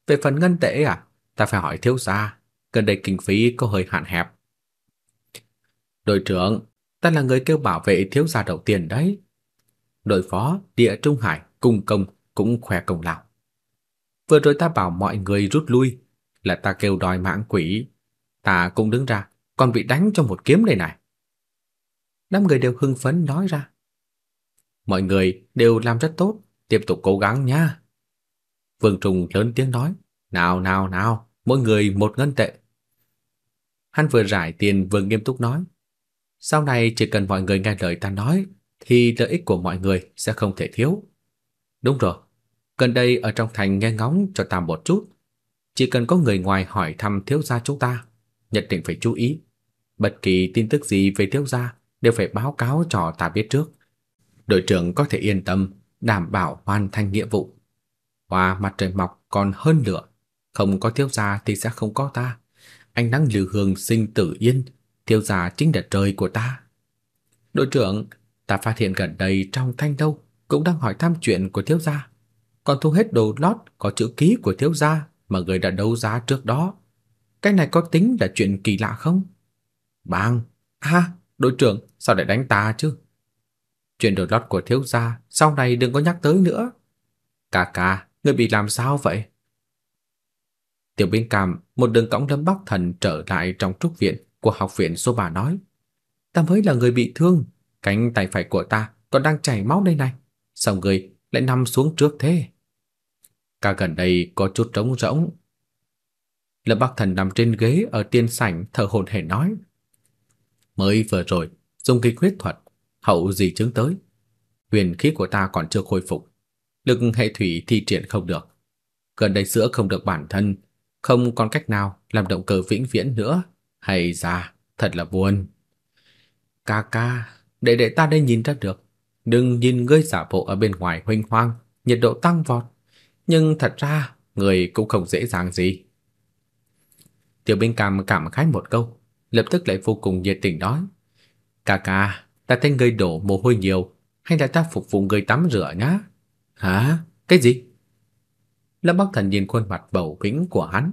Về phần ngân tệ à, ta phải hỏi thiếu gia, gần đây kinh phí có hơi hạn hẹp." "Đội trưởng, ta là người kêu bảo vệ thiếu gia đầu tiên đấy." Đội phó Địa Trung Hải cùng công cũng khoe công lao. Vừa rồi ta bảo mọi người rút lui, là ta kêu đòi mạng quỷ, ta cũng đứng ra, còn bị đánh cho một kiếm đây này. Năm người đều hưng phấn nói ra. Mọi người đều làm rất tốt, tiếp tục cố gắng nha. Vương Trùng lớn tiếng nói, nào nào nào, mỗi người một ngân tệ. Hắn vừa giải tiền vừa nghiêm túc nói, sau này chỉ cần mọi người nghe lời ta nói, thì lợi ích của mọi người sẽ không thể thiếu. Đúng rồi, gần đây ở trong thành nghe ngóng cho ta một chút, chỉ cần có người ngoài hỏi thăm thiếu gia chúng ta, nhất định phải chú ý. Bất kỳ tin tức gì về thiếu gia đều phải báo cáo cho ta biết trước. Đội trưởng có thể yên tâm, đảm bảo hoàn thành nhiệm vụ. Hoa mặt trời mọc còn hơn lửa, không có thiếu gia thì sẽ không có ta. Ánh nắng lưu hương sinh tử yên, thiếu gia chính là trời của ta. Đội trưởng, ta phát hiện gần đây trong thanh đâu cũng đang hỏi thăm chuyện của thiếu gia. Còn thu hết đồ lót có chữ ký của thiếu gia mà người đã đấu giá trước đó. Cái này có tính là chuyện kỳ lạ không? Bang, ha, đội trưởng, sao lại đánh ta chứ? Chuyện đồ lót của thiếu gia sau này đừng có nhắc tới nữa. Cà cà, ngươi bị làm sao vậy? Tiểu Biên Cảm, một đường cõng Lâm Bắc Thần trở lại trong trúc viện của học viện số 3 nói: "Ta mới là người bị thương, cánh tay phải của ta còn đang chảy máu đây này, sao người lại nằm xuống trước thế?" Cả gần đây có chút trống rỗng. Lâm Bắc Thần nằm trên ghế ở tiên sảnh thở hổn hển nói: "Mới vừa rồi, dùng kích huyết thuật, hậu gì chứng tới, huyền khí của ta còn chưa khôi phục, lực hệ thủy thi triển không được. Gần đây sữa không được bản thân, không còn cách nào làm động cơ vĩnh viễn nữa, hay ra, thật là buồn. Ca ca, để để ta đây nhìn ra được, đừng nhìn ngươi giả bộ ở bên ngoài huynh hoang, nhiệt độ tăng vọt, nhưng thật ra người cũng không dễ dàng gì. Tiểu Bình Cam cảm khái một câu, lập tức lại vô cùng nhiệt tình nói: "Ca ca, ta thấy ngươi đổ mồ hôi nhiều, hay là ta phục vụ ngươi tắm rửa nhá?" "Hả? Cái gì?" Lâm Bắc Thần nhìn khuôn mặt bầu bĩnh của hắn,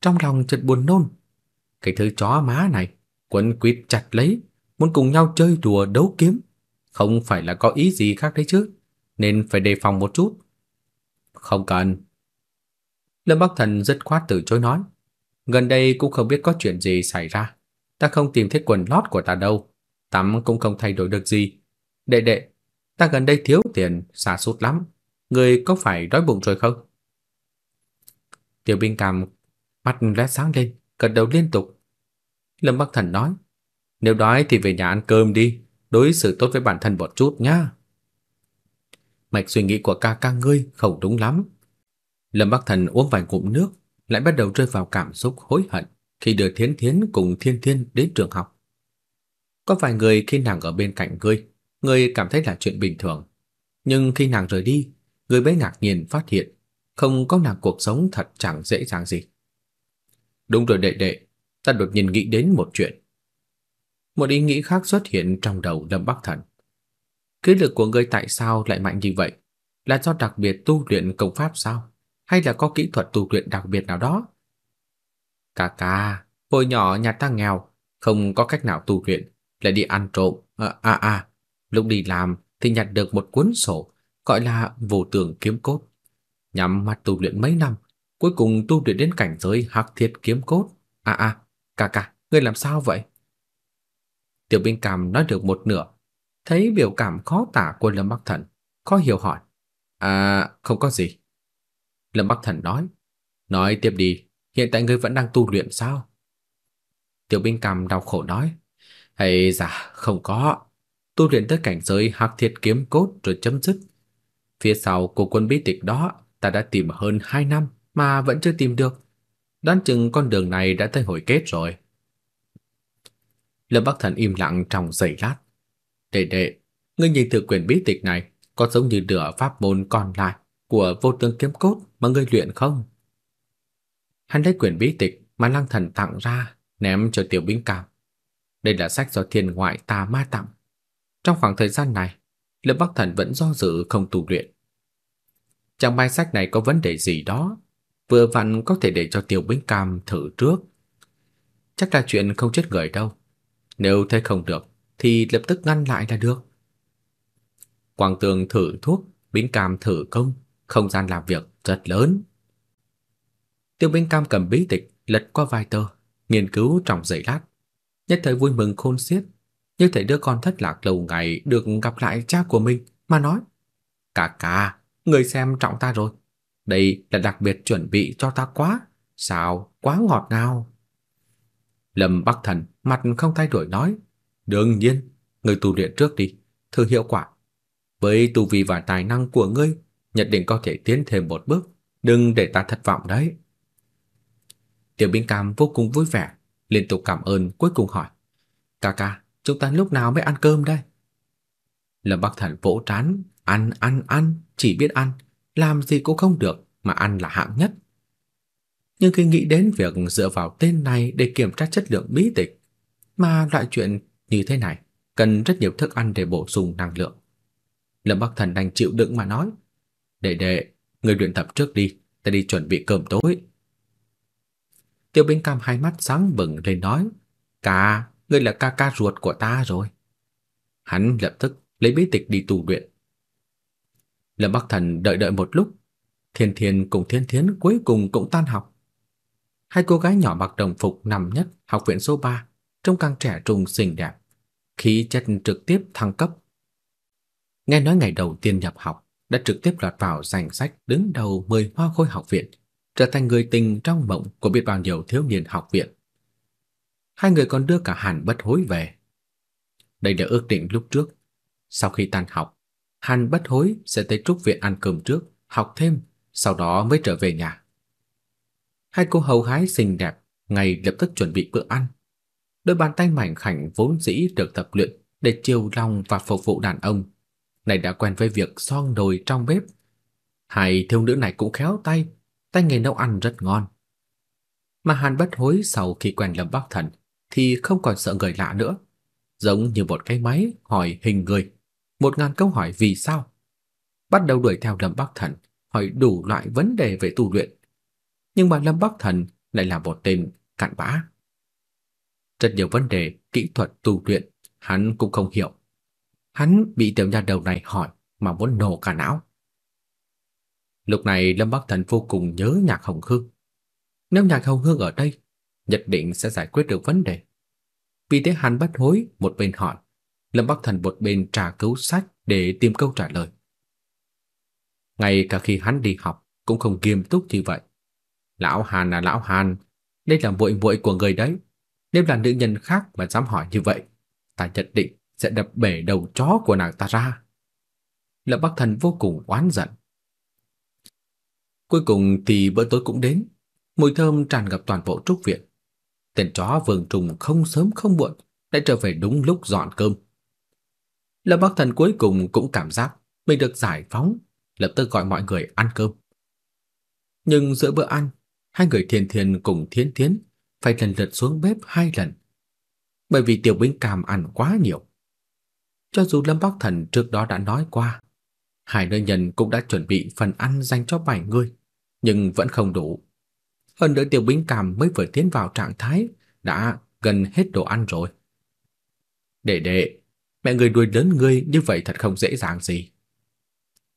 trong lòng chợt buồn nôn. Cái thứ chó má này, quấn quýt chặt lấy, muốn cùng nhau chơi đùa đấu kiếm, không phải là có ý gì khác đấy chứ, nên phải đề phòng một chút. Không cần. Lâm Bắc Thần rất khoát từ chối nói, gần đây cũng không biết có chuyện gì xảy ra, ta không tìm thấy quần lót của ta đâu, tắm cũng không thay đổi được gì. Đệ đệ, ta gần đây thiếu tiền, xa sút lắm, người có phải đói bụng rồi không? Tiểu binh cảm mắt lóe sáng lên, gật đầu liên tục. Lâm Bắc Thần nói, nếu đói thì về nhà ăn cơm đi, đối xử tốt với bản thân một chút nhá. Mạch suy nghĩ của ca ca ngươi không đúng lắm. Lâm Bắc Thần uống vài ngụm nước, lại bắt đầu rơi vào cảm xúc hối hận khi đưa Thiến Thiến cùng Thiên Thiên đến trường học. Có vài người khi nàng ở bên cạnh ngươi, ngươi cảm thấy là chuyện bình thường, nhưng khi nàng rời đi, ngươi mới ngạc nhiên phát hiện không có nàng cuộc sống thật chẳng dễ dàng gì. Đúng rồi đệ đệ, ta đột nhiên nghĩ đến một chuyện. Một ý nghĩ khác xuất hiện trong đầu Lâm Bắc Thần. Kỹ lực của ngươi tại sao lại mạnh như vậy? Là do đặc biệt tu luyện công pháp sao? Hay là có kỹ thuật tu luyện đặc biệt nào đó? Cà ca, hồi nhỏ nhà ta nghèo, không có cách nào tu luyện, lại đi ăn trộm. À à à, lúc đi làm thì nhặt được một cuốn sổ gọi là Vô Tường Kiếm Cốt nhắm mắt tu luyện mấy năm, cuối cùng tu luyện đến cảnh giới Hắc Thiết Kiếm Cốt. À à, ca ca, ngươi làm sao vậy? Tiểu Binh Cảm nói được một nửa, thấy biểu cảm khó tả của Lâm Bắc Thần, khó hiểu hỏi: "À, không có gì." Lâm Bắc Thần nói: "Nói tiếp đi, hiện tại ngươi vẫn đang tu luyện sao?" Tiểu Binh Cảm đau khổ nói: "Hay dạ, không có, tu luyện tới cảnh giới Hắc Thiết Kiếm Cốt rồi chấm dứt. Phía sau của quân bí tịch đó ta đã tìm hơn 2 năm mà vẫn chưa tìm được. Đoán chừng con đường này đã tới hồi kết rồi. Lâm Bắc Thần im lặng trong giây lát. Đệ đệ, ngươi nhìn thử quyển bí tịch này có giống như nửa pháp môn còn lại của vô tướng kiếm cốt mà ngươi luyện không? Hắn lấy quyển bí tịch mà Lăng Thần tặng ra, ném cho Tiểu bính Cảm. Đây là sách do thiên ngoại tà ma tặng. Trong khoảng thời gian này, Lâm Bắc Thần vẫn do dự không tu luyện. Chẳng may sách này có vấn đề gì đó, vừa vặn có thể để cho Tiểu Bính Cam thử trước. Chắc là chuyện không chết người đâu. Nếu thấy không được thì lập tức ngăn lại là được. Quang Tường thử thuốc, Bính Cam thử công, không gian làm việc rất lớn. Tiêu Bính Cam cầm bí tịch, lật qua vài tờ, nghiên cứu trong giây lát, nhất thời vui mừng khôn xiết, như thể đứa con thất lạc lâu ngày được gặp lại cha của mình mà nói: "Cả cả, người xem trọng ta rồi. Đây là đặc biệt chuẩn bị cho ta quá, sao, quá ngọt ngào. Lâm Bắc Thần mặt không thay đổi nói, đương nhiên, người tu luyện trước đi, thử hiệu quả. Với tu vi và tài năng của ngươi, nhất định có thể tiến thêm một bước, đừng để ta thất vọng đấy. Tiểu Binh Cam vô cùng vui vẻ, liên tục cảm ơn cuối cùng hỏi: "Ca ca, chúng ta lúc nào mới ăn cơm đây?" Lâm Bắc Thần vỗ trán, Ăn, ăn, ăn, chỉ biết ăn, làm gì cũng không được, mà ăn là hạng nhất. Nhưng khi nghĩ đến việc dựa vào tên này để kiểm tra chất lượng bí tịch, mà loại chuyện như thế này cần rất nhiều thức ăn để bổ sung năng lượng. Lâm Bắc Thần đành chịu đựng mà nói, "Đệ đệ, người luyện tập trước đi, ta đi chuẩn bị cơm tối." Tiêu Bính Cam hai mắt sáng bừng lên nói, "Ca, ngươi là ca ca ruột của ta rồi." Hắn lập tức lấy bí tịch đi tu luyện. Lâm Bắc Thần đợi đợi một lúc, Thiên Thiên cùng Thiên Thiến cuối cùng cũng tan học. Hai cô gái nhỏ mặc đồng phục nằm nhất học viện số 3, trông càng trẻ trung xinh đẹp, khí chất trực tiếp thăng cấp. Nghe nói ngày đầu tiên nhập học đã trực tiếp lọt vào danh sách đứng đầu 10 hoa khôi học viện, trở thành người tình trong mộng của biết bao nhiêu thiếu niên học viện. Hai người còn đưa cả Hàn Bất Hối về. Đây là ước định lúc trước, sau khi tan học, Hàn Bất Hối sẽ tới trúc viện ăn cơm trước, học thêm, sau đó mới trở về nhà. Hai cô hầu gái xinh đẹp ngay lập tức chuẩn bị bữa ăn. Đôi bàn tay mảnh khảnh vốn dĩ được tập luyện để chiều lòng và phục vụ đàn ông, này đã quen với việc son nồi trong bếp. Hai thiếu nữ này cũng khéo tay, tay nghề nấu ăn rất ngon. Mà Hàn Bất Hối sau khi quen Lâm Bắc Thần thì không còn sợ người lạ nữa, giống như một cái máy hỏi hình người, một ngàn câu hỏi vì sao. Bắt đầu đuổi theo Lâm Bắc Thần, hỏi đủ loại vấn đề về tu luyện. Nhưng mà Lâm Bắc Thần lại là một tên cặn bã. Rất nhiều vấn đề kỹ thuật tu luyện hắn cũng không hiểu. Hắn bị tiểu nha đầu này hỏi mà muốn nổ cả não. Lúc này Lâm Bắc Thần vô cùng nhớ Nhạc Hồng Hương. Nếu Nhạc Hồng Hương ở đây, nhất định sẽ giải quyết được vấn đề. Vì thế hắn bất hối một bên hỏi, Lâm Bắc Thần một bên tra cứu sách để tìm câu trả lời. Ngay cả khi hắn đi học cũng không nghiêm túc như vậy. Lão Hàn là lão Hàn, đây là muội muội của người đấy. Nếu là nữ nhân khác mà dám hỏi như vậy, ta nhất định sẽ đập bể đầu chó của nàng ta ra. Lâm Bắc Thần vô cùng oán giận. Cuối cùng thì bữa tối cũng đến, mùi thơm tràn ngập toàn bộ trúc viện. Tên chó vườn Trùng không sớm không muộn đã trở về đúng lúc dọn cơm. Lâm Bắc Thần cuối cùng cũng cảm giác mình được giải phóng, lập tức gọi mọi người ăn cơm. Nhưng giữa bữa ăn, hai người Thiên Thiên cùng Thiến Thiến phải lần lượt xuống bếp hai lần. Bởi vì Tiểu Bính Cam ăn quá nhiều. Cho dù Lâm Bắc Thần trước đó đã nói qua, hai nơi nhân cũng đã chuẩn bị phần ăn dành cho bảy người, nhưng vẫn không đủ. Hơn nữa Tiểu Bính Cam mới vừa tiến vào trạng thái đã gần hết đồ ăn rồi. Đệ đệ, mẹ người nuôi lớn ngươi như vậy thật không dễ dàng gì.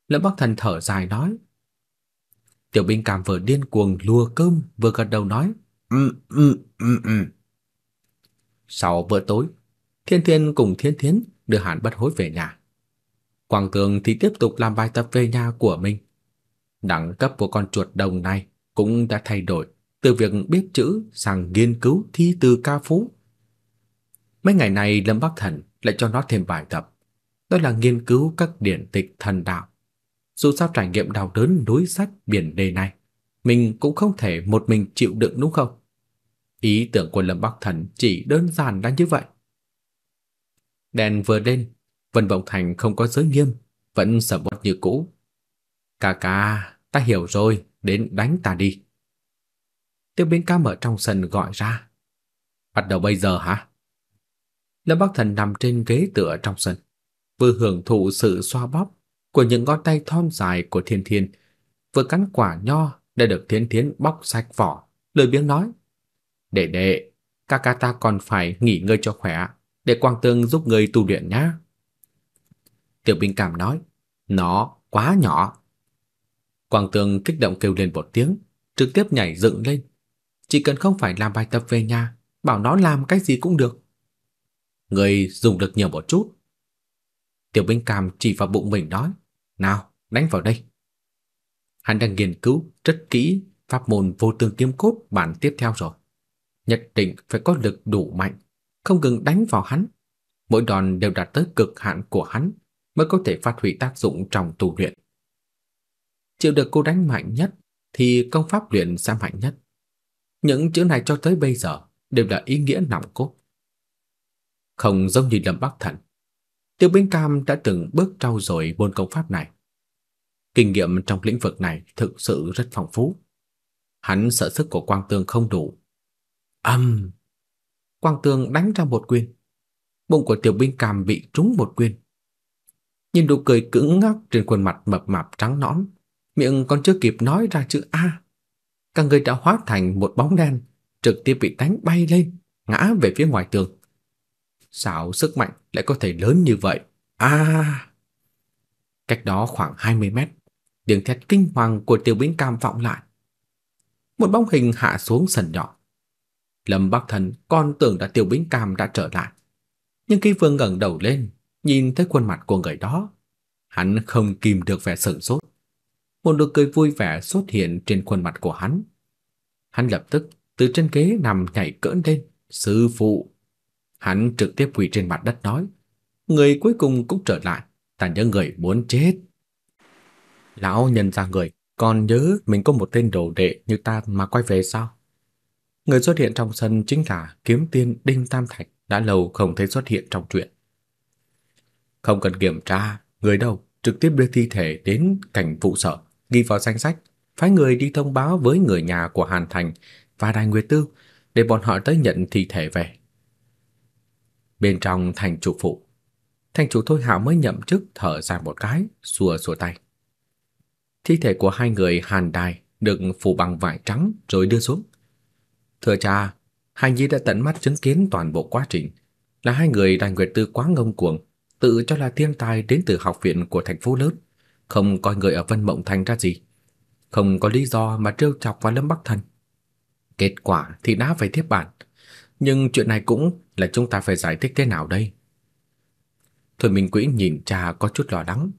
Lâm Bắc Thần thở dài nói. Tiểu Bính Cam vừa điên cuồng lùa cơm vừa gật đầu nói, Ừ, ừ, ừ, ừ. Sau bữa tối, Thiên Thiên cùng Thiên Thiến đưa Hàn Bất Hối về nhà. Quang Tường thì tiếp tục làm bài tập về nhà của mình. Đẳng cấp của con chuột đồng này cũng đã thay đổi từ việc biết chữ sang nghiên cứu thi từ ca phú. Mấy ngày này Lâm Bắc Thần lại cho nó thêm bài tập, đó là nghiên cứu các điển tịch thần đạo. Dù sao trải nghiệm đau đớn núi sách biển đề này, mình cũng không thể một mình chịu đựng đúng không? Ý tưởng của Lâm Bắc Thần chỉ đơn giản là như vậy. Đèn vừa lên, Vân Vọng Thành không có giới nghiêm, vẫn sầm uất như cũ. "Ca ca, ta hiểu rồi, đến đánh ta đi." Tiêu Biến Ca mở trong sân gọi ra. "Bắt đầu bây giờ hả?" Lâm Bắc Thần nằm trên ghế tựa trong sân, vừa hưởng thụ sự xoa bóp của những ngón tay thon dài của Thiên Thiên, vừa cắn quả nho đã được Thiên Thiên bóc sạch vỏ, lười biếng nói: "Đệ đệ, ca ca ta còn phải nghỉ ngơi cho khỏe, để Quang Tương giúp người tu luyện nhé." Tiểu Binh Cảm nói, "Nó quá nhỏ." Quang Tương kích động kêu lên một tiếng, trực tiếp nhảy dựng lên. Chỉ cần không phải làm bài tập về nhà, bảo nó làm cái gì cũng được. Người dùng được nhiều một chút. Tiểu Binh cảm chỉ vào bụng mình nói, "Nào, đánh vào đây." Hắn đang nghiên cứu rất kỹ pháp môn vô tương kiếm cốt bản tiếp theo rồi. Nhất định phải có lực đủ mạnh, không ngừng đánh vào hắn. Mỗi đòn đều đạt tới cực hạn của hắn mới có thể phát huy tác dụng trong tu luyện. Chịu được cô đánh mạnh nhất thì công pháp luyện sẽ mạnh nhất. Những chữ này cho tới bây giờ đều là ý nghĩa nòng cốt. Không giống như Lâm Bắc Thần, Tiêu Bính Cam đã từng bước trau dồi môn công pháp này. Kinh nghiệm trong lĩnh vực này thực sự rất phong phú. Hắn sợ sức của Quang Tương không đủ. Âm! Quang tường đánh ra một quyền. bụng của Tiểu Binh Cam bị trúng một quyền. Nhìn nụ cười cứng ngắc trên khuôn mặt mập mạp trắng nõn, miệng còn chưa kịp nói ra chữ a, cả người đã hóa thành một bóng đen, trực tiếp bị đánh bay lên, ngã về phía ngoài tường. Sao sức mạnh lại có thể lớn như vậy? A! Cách đó khoảng 20 mét, tiếng thét kinh hoàng của Tiểu Bình Cam vọng lại. Một bóng hình hạ xuống sân nhỏ. Lâm Bắc Thần con tưởng đã Tiêu Bính Cam đã trở lại. Nhưng khi vừa ngẩng đầu lên, nhìn thấy khuôn mặt của người đó, hắn không kìm được vẻ sửng sốt. Một nụ cười vui vẻ xuất hiện trên khuôn mặt của hắn. Hắn lập tức từ trên ghế nằm nhảy cỡn lên, "Sư phụ!" Hắn trực tiếp quỳ trên mặt đất nói, "Người cuối cùng cũng trở lại, ta nhớ người muốn chết." Lão nhân ra người, còn nhớ mình có một tên đồ đệ như ta mà quay về sao? Người xuất hiện trong sân chính là kiếm tiên Đinh Tam Thạch đã lâu không thấy xuất hiện trong truyện. Không cần kiểm tra, người đâu, trực tiếp đưa thi thể đến cảnh vụ sở, ghi vào danh sách, phái người đi thông báo với người nhà của Hàn Thành và Đài Nguyệt Tư để bọn họ tới nhận thi thể về. Bên trong thành chủ phụ, thành chủ Thôi Hạo mới nhậm chức thở dài một cái, xua xua tay. Thi thể của hai người Hàn Đài được phủ bằng vải trắng rồi đưa xuống. Thưa cha, Hành Nhi đã tận mắt chứng kiến toàn bộ quá trình, là hai người Đài Nguyệt Tư quá ngông cuồng, tự cho là thiên tài đến từ học viện của thành phố lớn, không coi người ở Vân Mộng Thành ra gì, không có lý do mà trêu chọc vào Lâm Bắc Thần. Kết quả thì đã phải tiếp bản, nhưng chuyện này cũng là chúng ta phải giải thích thế nào đây? Thôi Minh Quỹ nhìn cha có chút lo lắng.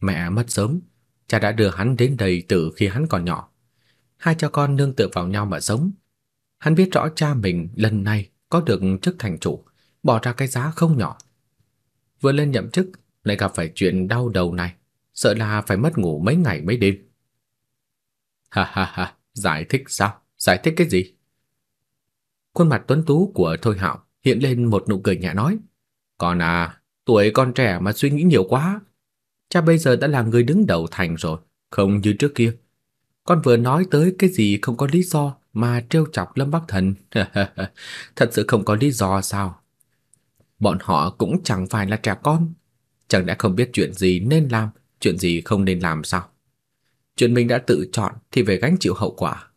Mẹ mất sớm, cha đã đưa hắn đến đây từ khi hắn còn nhỏ. Hai cha con nương tựa vào nhau mà sống. Hắn biết rõ cha mình lần này có được chức thành chủ, bỏ ra cái giá không nhỏ. Vừa lên nhậm chức lại gặp phải chuyện đau đầu này, sợ là phải mất ngủ mấy ngày mấy đêm. Ha ha ha, giải thích sao? Giải thích cái gì? Khuôn mặt tuấn tú của Thôi Hạo hiện lên một nụ cười nhẹ nói: "Con à, tuổi con trẻ mà suy nghĩ nhiều quá. Cha bây giờ đã là người đứng đầu thành rồi, không như trước kia. Con vừa nói tới cái gì không có lý do mà trêu chọc Lâm Bắc Thần. Thật sự không có lý do sao? Bọn họ cũng chẳng phải là trẻ con, chẳng lẽ không biết chuyện gì nên làm, chuyện gì không nên làm sao? Chuyện mình đã tự chọn thì phải gánh chịu hậu quả.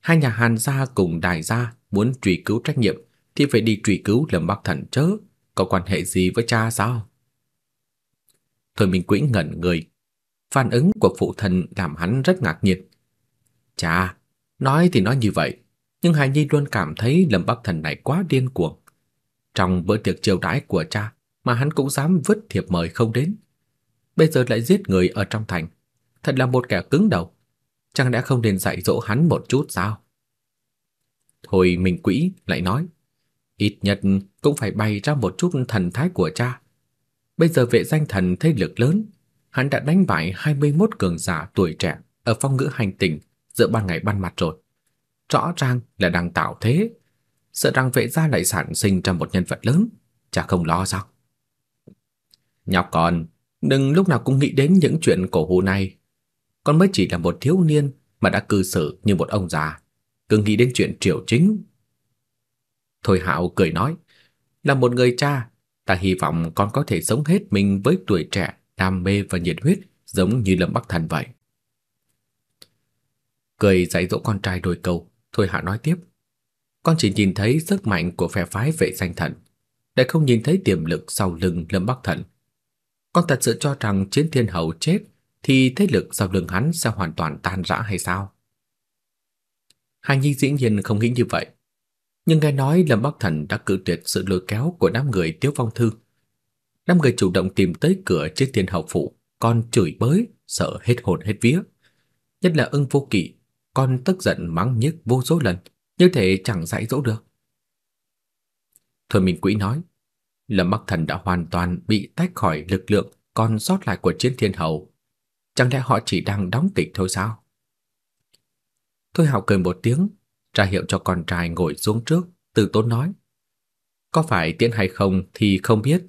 Hai nhà Hàn gia cùng Đài gia muốn truy cứu trách nhiệm thì phải đi truy cứu Lâm Bắc Thần chớ, có quan hệ gì với cha sao? Thôi mình quĩnh ngẩn người, phản ứng của phụ thân làm hắn rất ngạc nhiên. Cha, nói thì nói như vậy, nhưng Hải Nhi luôn cảm thấy Lâm Bắc Thần này quá điên cuồng. Trong bữa tiệc chiêu đãi của cha mà hắn cũng dám vứt thiệp mời không đến. Bây giờ lại giết người ở trong thành, thật là một kẻ cứng đầu. Chẳng lẽ không nên dạy dỗ hắn một chút sao? Thôi mình quỹ lại nói, ít nhất cũng phải bày ra một chút thần thái của cha. Bây giờ vệ danh thần thế lực lớn, hắn đã đánh bại 21 cường giả tuổi trẻ ở phong ngữ hành tinh giữa ban ngày ban mặt rồi. Rõ ràng là đang tạo thế, sợ rằng vệ gia lại sản sinh ra một nhân vật lớn, chả không lo sao? Nhóc con, đừng lúc nào cũng nghĩ đến những chuyện cổ hủ này. Con mới chỉ là một thiếu niên mà đã cư xử như một ông già, cứ nghĩ đến chuyện triều chính. Thôi Hạo cười nói, là một người cha, ta hy vọng con có thể sống hết mình với tuổi trẻ, đam mê và nhiệt huyết giống như Lâm Bắc Thần vậy. Cười dạy dỗ con trai đôi câu, Thôi Hạ nói tiếp. Con chỉ nhìn thấy sức mạnh của phe phái vệ danh thần, để không nhìn thấy tiềm lực sau lưng Lâm Bắc Thần. Con thật sự cho rằng chiến thiên hậu chết thì thế lực sau lưng hắn sẽ hoàn toàn tan rã hay sao? hai Nhi dĩ nhiên không nghĩ như vậy. Nhưng nghe nói Lâm Bắc Thần đã cự tuyệt sự lôi kéo của đám người Tiếu Phong Thư. Đám người chủ động tìm tới cửa chiến thiên hậu phủ, con chửi bới, sợ hết hồn hết vía. Nhất là ưng vô kỵ, con tức giận mắng nhức vô số lần, như thể chẳng dạy dỗ được. Thôi mình Quỹ nói, Lâm Bắc Thần đã hoàn toàn bị tách khỏi lực lượng còn sót lại của chiến thiên hậu. Chẳng lẽ họ chỉ đang đóng kịch thôi sao? Thôi Hạo cười một tiếng, ra hiệu cho con trai ngồi xuống trước, từ tốn nói. Có phải tiễn hay không thì không biết,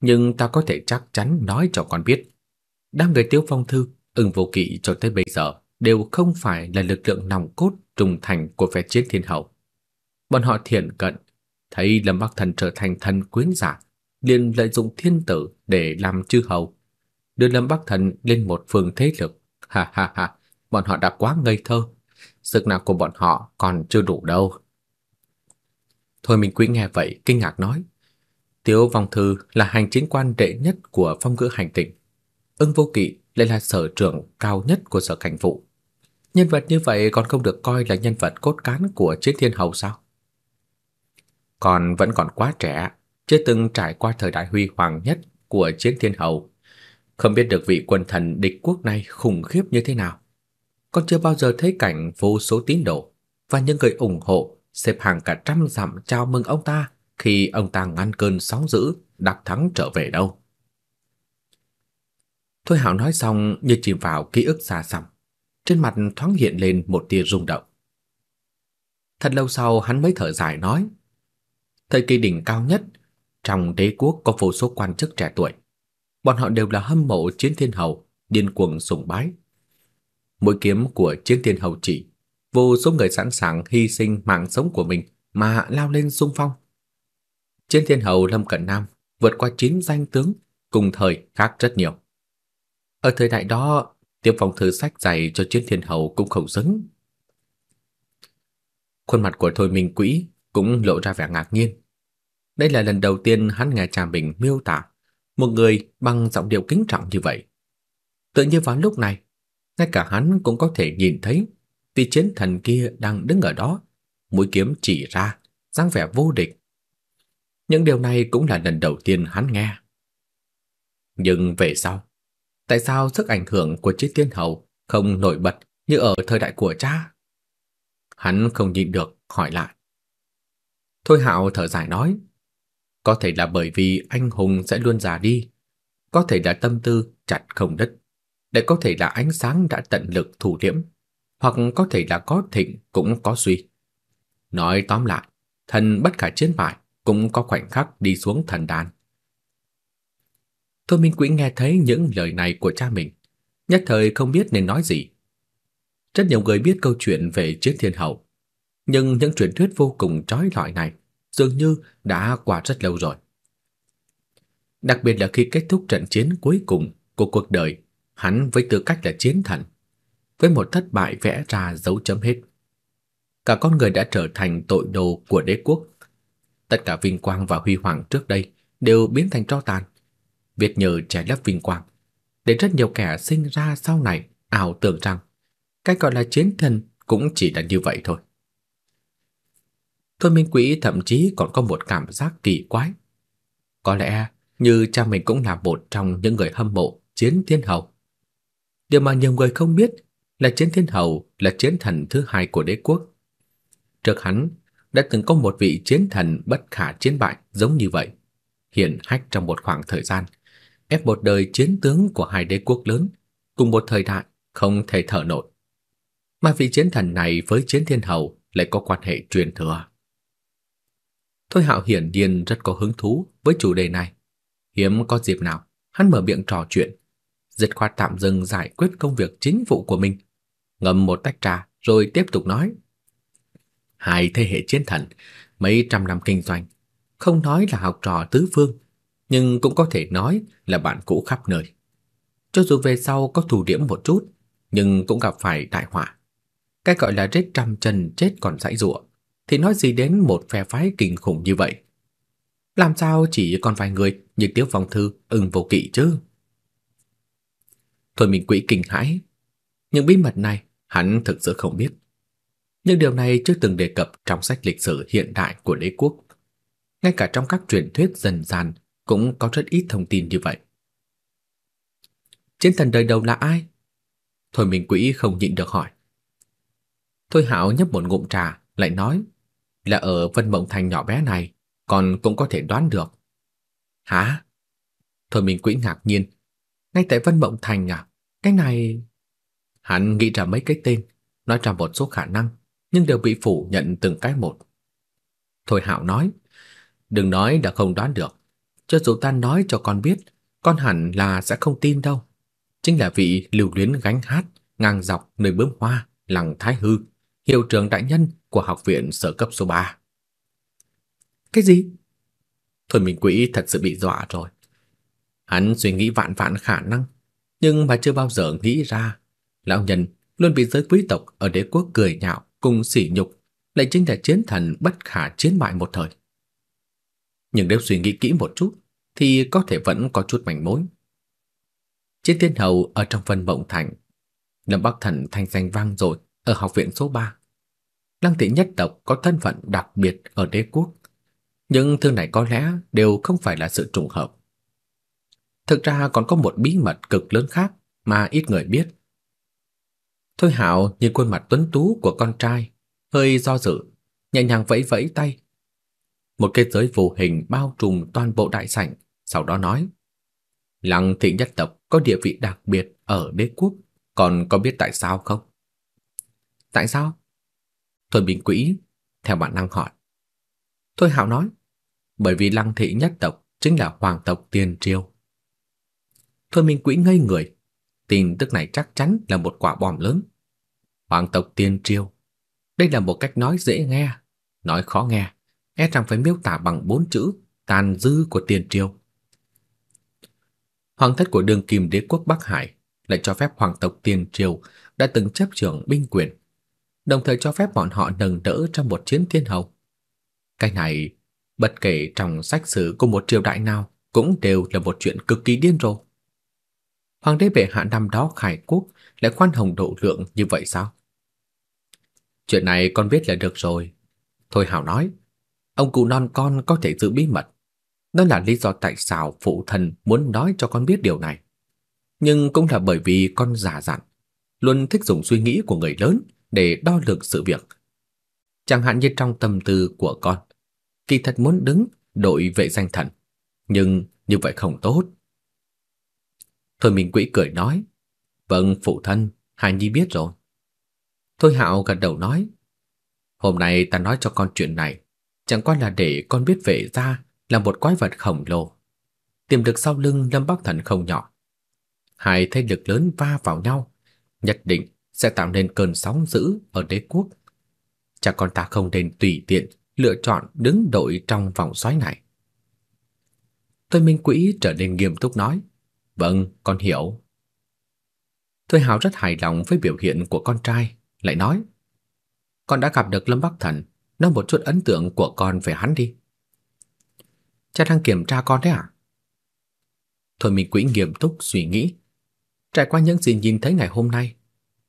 nhưng ta có thể chắc chắn nói cho con biết. Đám người tiêu phong thư, ưng vô kỵ cho tới bây giờ đều không phải là lực lượng nòng cốt trung thành của phe chiến thiên hậu. Bọn họ thiện cận, thấy Lâm Bắc Thần trở thành thần quyến giả, liền lợi dụng thiên tử để làm chư hầu, đưa Lâm Bắc Thần lên một phương thế lực. Ha ha ha, bọn họ đã quá ngây thơ, sức nặng của bọn họ còn chưa đủ đâu. Thôi mình quý nghe vậy kinh ngạc nói, Tiếu Vong Thư là hành chính quan đệ nhất của phong ngữ hành tỉnh. Ưng Vô Kỵ lại là sở trưởng cao nhất của sở cảnh vụ. Nhân vật như vậy còn không được coi là nhân vật cốt cán của chiến thiên hầu sao? Còn vẫn còn quá trẻ, chưa từng trải qua thời đại huy hoàng nhất của chiến thiên hầu. Không biết được vị quân thần địch quốc này khủng khiếp như thế nào. Con chưa bao giờ thấy cảnh vô số tín đồ và những người ủng hộ xếp hàng cả trăm dặm chào mừng ông ta khi ông ta ngăn cơn sóng dữ, đắc thắng trở về đâu. Thôi Hạo nói xong như chìm vào ký ức xa xăm, trên mặt thoáng hiện lên một tia rung động. Thật lâu sau hắn mới thở dài nói, thời kỳ đỉnh cao nhất trong đế quốc có vô số quan chức trẻ tuổi, bọn họ đều là hâm mộ Chiến Thiên Hầu, điên cuồng sùng bái. Mỗi kiếm của Chiến Thiên Hầu chỉ, vô số người sẵn sàng hy sinh mạng sống của mình mà lao lên xung phong. Chiến Thiên Hầu Lâm Cận Nam vượt qua chín danh tướng cùng thời khác rất nhiều. Ở thời đại đó, tiếp phòng thư sách dày cho Chiến Thiên Hầu cũng không xứng. Khuôn mặt của Thôi Minh Quỹ cũng lộ ra vẻ ngạc nhiên. Đây là lần đầu tiên hắn nghe cha mình miêu tả một người bằng giọng điệu kính trọng như vậy. Tự nhiên vào lúc này, ngay cả hắn cũng có thể nhìn thấy vị chiến thần kia đang đứng ở đó, mũi kiếm chỉ ra, dáng vẻ vô địch. Những điều này cũng là lần đầu tiên hắn nghe. Nhưng về sau, tại sao sức ảnh hưởng của chiếc tiên hầu không nổi bật như ở thời đại của cha? Hắn không nhịn được hỏi lại. Thôi Hạo thở dài nói, có thể là bởi vì anh hùng sẽ luôn già đi, có thể là tâm tư chặt không đứt, để có thể là ánh sáng đã tận lực thủ liễm, hoặc có thể là có thịnh cũng có suy. Nói tóm lại, thần bất khả chiến bại cũng có khoảnh khắc đi xuống thần đàn. Thôi Minh Quỹ nghe thấy những lời này của cha mình, nhất thời không biết nên nói gì. Rất nhiều người biết câu chuyện về Chiến Thiên Hậu, nhưng những truyền thuyết vô cùng trói lọi này dường như đã qua rất lâu rồi. Đặc biệt là khi kết thúc trận chiến cuối cùng của cuộc đời, hắn với tư cách là chiến thần, với một thất bại vẽ ra dấu chấm hết. Cả con người đã trở thành tội đồ của đế quốc. Tất cả vinh quang và huy hoàng trước đây đều biến thành tro tàn. Việt nhờ trẻ lấp vinh quang, để rất nhiều kẻ sinh ra sau này ảo tưởng rằng cái gọi là chiến thần cũng chỉ là như vậy thôi. Thôi Minh Quỹ thậm chí còn có một cảm giác kỳ quái. Có lẽ như cha mình cũng là một trong những người hâm mộ Chiến Thiên Hầu. Điều mà nhiều người không biết là Chiến Thiên Hầu là chiến thần thứ hai của đế quốc. Trước hắn đã từng có một vị chiến thần bất khả chiến bại giống như vậy, hiện hách trong một khoảng thời gian, ép một đời chiến tướng của hai đế quốc lớn cùng một thời đại không thể thở nổi. Mà vị chiến thần này với Chiến Thiên Hầu lại có quan hệ truyền thừa. Thôi Hạo hiển nhiên rất có hứng thú với chủ đề này. Hiếm có dịp nào hắn mở miệng trò chuyện, dứt khoát tạm dừng giải quyết công việc chính vụ của mình, ngâm một tách trà rồi tiếp tục nói. Hai thế hệ chiến thần, mấy trăm năm kinh doanh, không nói là học trò tứ phương, nhưng cũng có thể nói là bạn cũ khắp nơi. Cho dù về sau có thù điểm một chút, nhưng cũng gặp phải đại họa. Cái gọi là rết trăm chân chết còn dãy dụa, thì nói gì đến một phe phái kinh khủng như vậy. Làm sao chỉ còn vài người như Tiếu Phong Thư ưng vô kỵ chứ? Thôi mình quỹ kinh hãi. Những bí mật này hắn thực sự không biết. Nhưng điều này chưa từng đề cập trong sách lịch sử hiện đại của đế quốc. Ngay cả trong các truyền thuyết dân gian cũng có rất ít thông tin như vậy. Chiến thần đời đầu là ai? Thôi minh quỹ không nhịn được hỏi. Thôi Hảo nhấp một ngụm trà, lại nói là ở Vân Mộng Thành nhỏ bé này, còn cũng có thể đoán được. Hả? Thôi minh quỹ ngạc nhiên. Ngay tại Vân Mộng Thành à? Cái này... Hắn nghĩ ra mấy cái tên, nói ra một số khả năng, nhưng đều bị phủ nhận từng cái một. Thôi Hạo nói, đừng nói đã không đoán được. Cho dù ta nói cho con biết, con hẳn là sẽ không tin đâu. Chính là vị lưu luyến gánh hát, ngang dọc nơi bướm hoa, lăng thái hư, hiệu trưởng đại nhân của học viện sở cấp số 3. Cái gì? Thôi mình quỹ thật sự bị dọa rồi. Hắn suy nghĩ vạn vạn khả năng, nhưng mà chưa bao giờ nghĩ ra lão nhân luôn bị giới quý tộc ở đế quốc cười nhạo cùng sỉ nhục, lại chính là chiến thần bất khả chiến bại một thời. Nhưng nếu suy nghĩ kỹ một chút thì có thể vẫn có chút manh mối. Chiến tiên hầu ở trong phân mộng thành, Lâm Bắc Thần thanh danh vang rồi ở học viện số 3. Lăng thị nhất tộc có thân phận đặc biệt ở đế quốc, nhưng thứ này có lẽ đều không phải là sự trùng hợp. Thực ra còn có một bí mật cực lớn khác mà ít người biết. Thôi Hạo nhìn khuôn mặt tuấn tú của con trai, hơi do dự, nhẹ nhàng vẫy vẫy tay. Một kết giới vô hình bao trùm toàn bộ đại sảnh, sau đó nói: "Lăng thị nhất tộc có địa vị đặc biệt ở đế quốc, còn có biết tại sao không?" "Tại sao?" Thôi Bình Quỹ theo bản năng hỏi. Thôi Hạo nói: "Bởi vì Lăng thị nhất tộc chính là hoàng tộc tiền triều." Thôi Minh Quỹ ngây người, tin tức này chắc chắn là một quả bom lớn. Hoàng tộc tiên triều. Đây là một cách nói dễ nghe, nói khó nghe, e rằng phải miêu tả bằng bốn chữ tàn dư của tiền triều. Hoàng thất của đường kim đế quốc Bắc Hải lại cho phép hoàng tộc tiền triều đã từng chấp trưởng binh quyền, đồng thời cho phép bọn họ nâng đỡ trong một chiến thiên hầu. Cái này, bất kể trong sách sử của một triều đại nào, cũng đều là một chuyện cực kỳ điên rồ. Hoàng đế bệ hạ năm đó khai quốc lại khoan hồng độ lượng như vậy sao? Chuyện này con biết là được rồi. Thôi Hảo nói, ông cụ non con có thể giữ bí mật. Đó là lý do tại sao phụ thần muốn nói cho con biết điều này. Nhưng cũng là bởi vì con giả dặn, luôn thích dùng suy nghĩ của người lớn để đo lường sự việc. Chẳng hạn như trong tâm tư của con, kỳ thật muốn đứng đội vệ danh thần, nhưng như vậy không tốt. Thôi Minh Quỹ cười nói, "Vâng, phụ thân, Hải Nhi biết rồi." Thôi Hạo gật đầu nói, "Hôm nay ta nói cho con chuyện này, chẳng qua là để con biết vệ gia là một quái vật khổng lồ, tiềm lực sau lưng Lâm Bắc Thần không nhỏ. Hai thế lực lớn va vào nhau, nhất định sẽ tạo nên cơn sóng dữ ở đế quốc. Cha con ta không nên tùy tiện lựa chọn đứng đội trong vòng xoáy này." Thôi Minh Quỹ trở nên nghiêm túc nói, Vâng, con hiểu. Thôi Hào rất hài lòng với biểu hiện của con trai, lại nói: "Con đã gặp được Lâm Bắc Thần, nói một chút ấn tượng của con về hắn đi." Cha đang kiểm tra con đấy à? Thôi mình quỹ nghiêm túc suy nghĩ. Trải qua những gì nhìn thấy ngày hôm nay,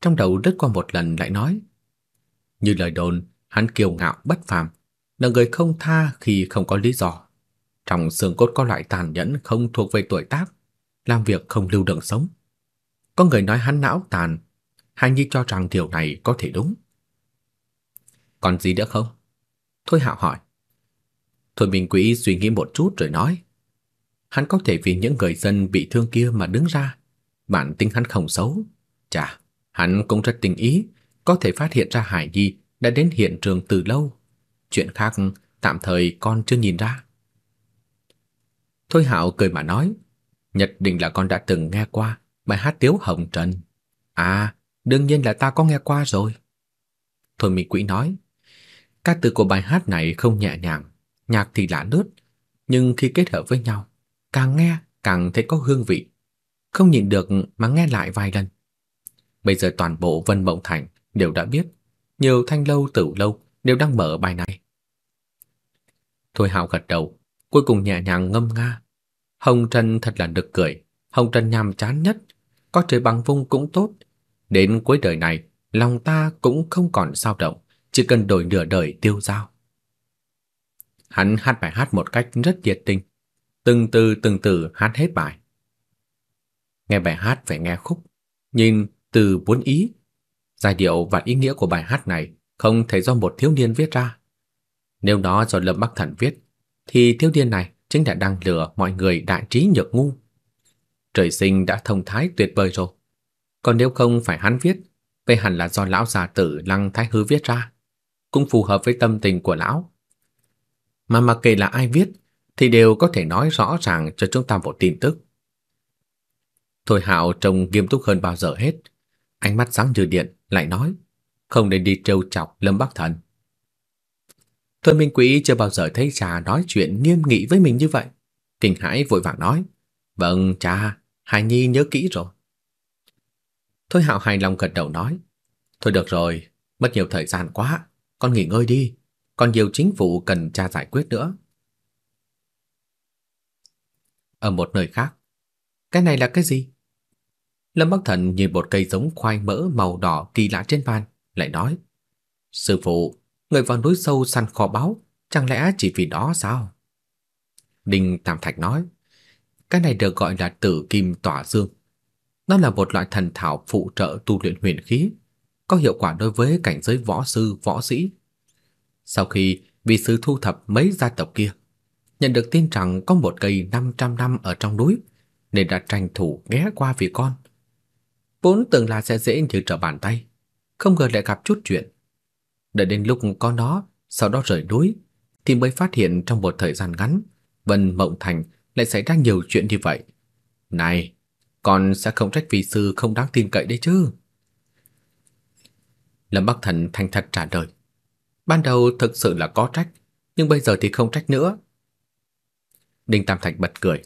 trong đầu rất qua một lần lại nói. Như lời đồn, hắn kiêu ngạo bất phàm, là người không tha khi không có lý do. Trong xương cốt có loại tàn nhẫn không thuộc về tuổi tác, làm việc không lưu đường sống. Có người nói hắn não tàn, hay Nhi cho rằng điều này có thể đúng. Còn gì nữa không? Thôi Hạo hỏi. Thôi Minh Quý suy nghĩ một chút rồi nói. Hắn có thể vì những người dân bị thương kia mà đứng ra. Bản tính hắn không xấu. Chà, hắn cũng rất tình ý, có thể phát hiện ra Hải Nhi đã đến hiện trường từ lâu. Chuyện khác tạm thời con chưa nhìn ra. Thôi Hạo cười mà nói. Nhất định là con đã từng nghe qua bài hát Tiếu Hồng Trần. À, đương nhiên là ta có nghe qua rồi. Thôi Mỹ Quỹ nói, các từ của bài hát này không nhẹ nhàng, nhạc thì lạ lướt, nhưng khi kết hợp với nhau, càng nghe càng thấy có hương vị. Không nhìn được mà nghe lại vài lần. Bây giờ toàn bộ Vân Mộng Thành đều đã biết, nhiều thanh lâu tử lâu đều đang mở bài này. Thôi Hạo gật đầu, cuối cùng nhẹ nhàng ngâm nga, Hồng Trần thật là được cười, Hồng Trần nhàm chán nhất, có trời bằng vung cũng tốt. Đến cuối đời này, lòng ta cũng không còn sao động, chỉ cần đổi nửa đời tiêu dao. Hắn hát bài hát một cách rất nhiệt tình, từng từ từng từ hát hết bài. Nghe bài hát phải nghe khúc, nhìn từ bốn ý, giai điệu và ý nghĩa của bài hát này không thể do một thiếu niên viết ra. Nếu nó do Lâm Bắc Thần viết, thì thiếu niên này chính là đang lừa mọi người đại trí nhược ngu. Trời sinh đã thông thái tuyệt vời rồi. Còn nếu không phải hắn viết, vậy hẳn là do lão già tử Lăng Thái Hư viết ra, cũng phù hợp với tâm tình của lão. Mà mặc kệ là ai viết thì đều có thể nói rõ ràng cho chúng ta một tin tức. Thôi Hạo trông nghiêm túc hơn bao giờ hết, ánh mắt sáng như điện lại nói, không nên đi trêu chọc Lâm Bắc Thần. Thôi Minh Quý chưa bao giờ thấy cha nói chuyện nghiêm nghị với mình như vậy. Kinh hãi vội vàng nói, Vâng cha, Hải Nhi nhớ kỹ rồi. Thôi Hạo hài lòng gật đầu nói, Thôi được rồi, mất nhiều thời gian quá, con nghỉ ngơi đi, còn nhiều chính vụ cần cha giải quyết nữa. Ở một nơi khác, cái này là cái gì? Lâm Bắc Thần nhìn một cây giống khoai mỡ màu đỏ kỳ lạ trên bàn, lại nói, Sư phụ, người vào núi sâu săn kho báu, chẳng lẽ chỉ vì đó sao? Đinh Tam Thạch nói, cái này được gọi là tử kim tỏa dương. Nó là một loại thần thảo phụ trợ tu luyện huyền khí, có hiệu quả đối với cảnh giới võ sư, võ sĩ. Sau khi vị sư thu thập mấy gia tộc kia, nhận được tin rằng có một cây 500 năm ở trong núi, nên đã tranh thủ ghé qua vì con. Vốn tưởng là sẽ dễ như trở bàn tay, không ngờ lại gặp chút chuyện. Đợi đến lúc có nó, sau đó rời núi, thì mới phát hiện trong một thời gian ngắn, Vân Mộng Thành lại xảy ra nhiều chuyện như vậy. Này, con sẽ không trách vị sư không đáng tin cậy đấy chứ. Lâm Bắc Thần thành thật trả lời. Ban đầu thực sự là có trách, nhưng bây giờ thì không trách nữa. Đinh Tam Thạch bật cười.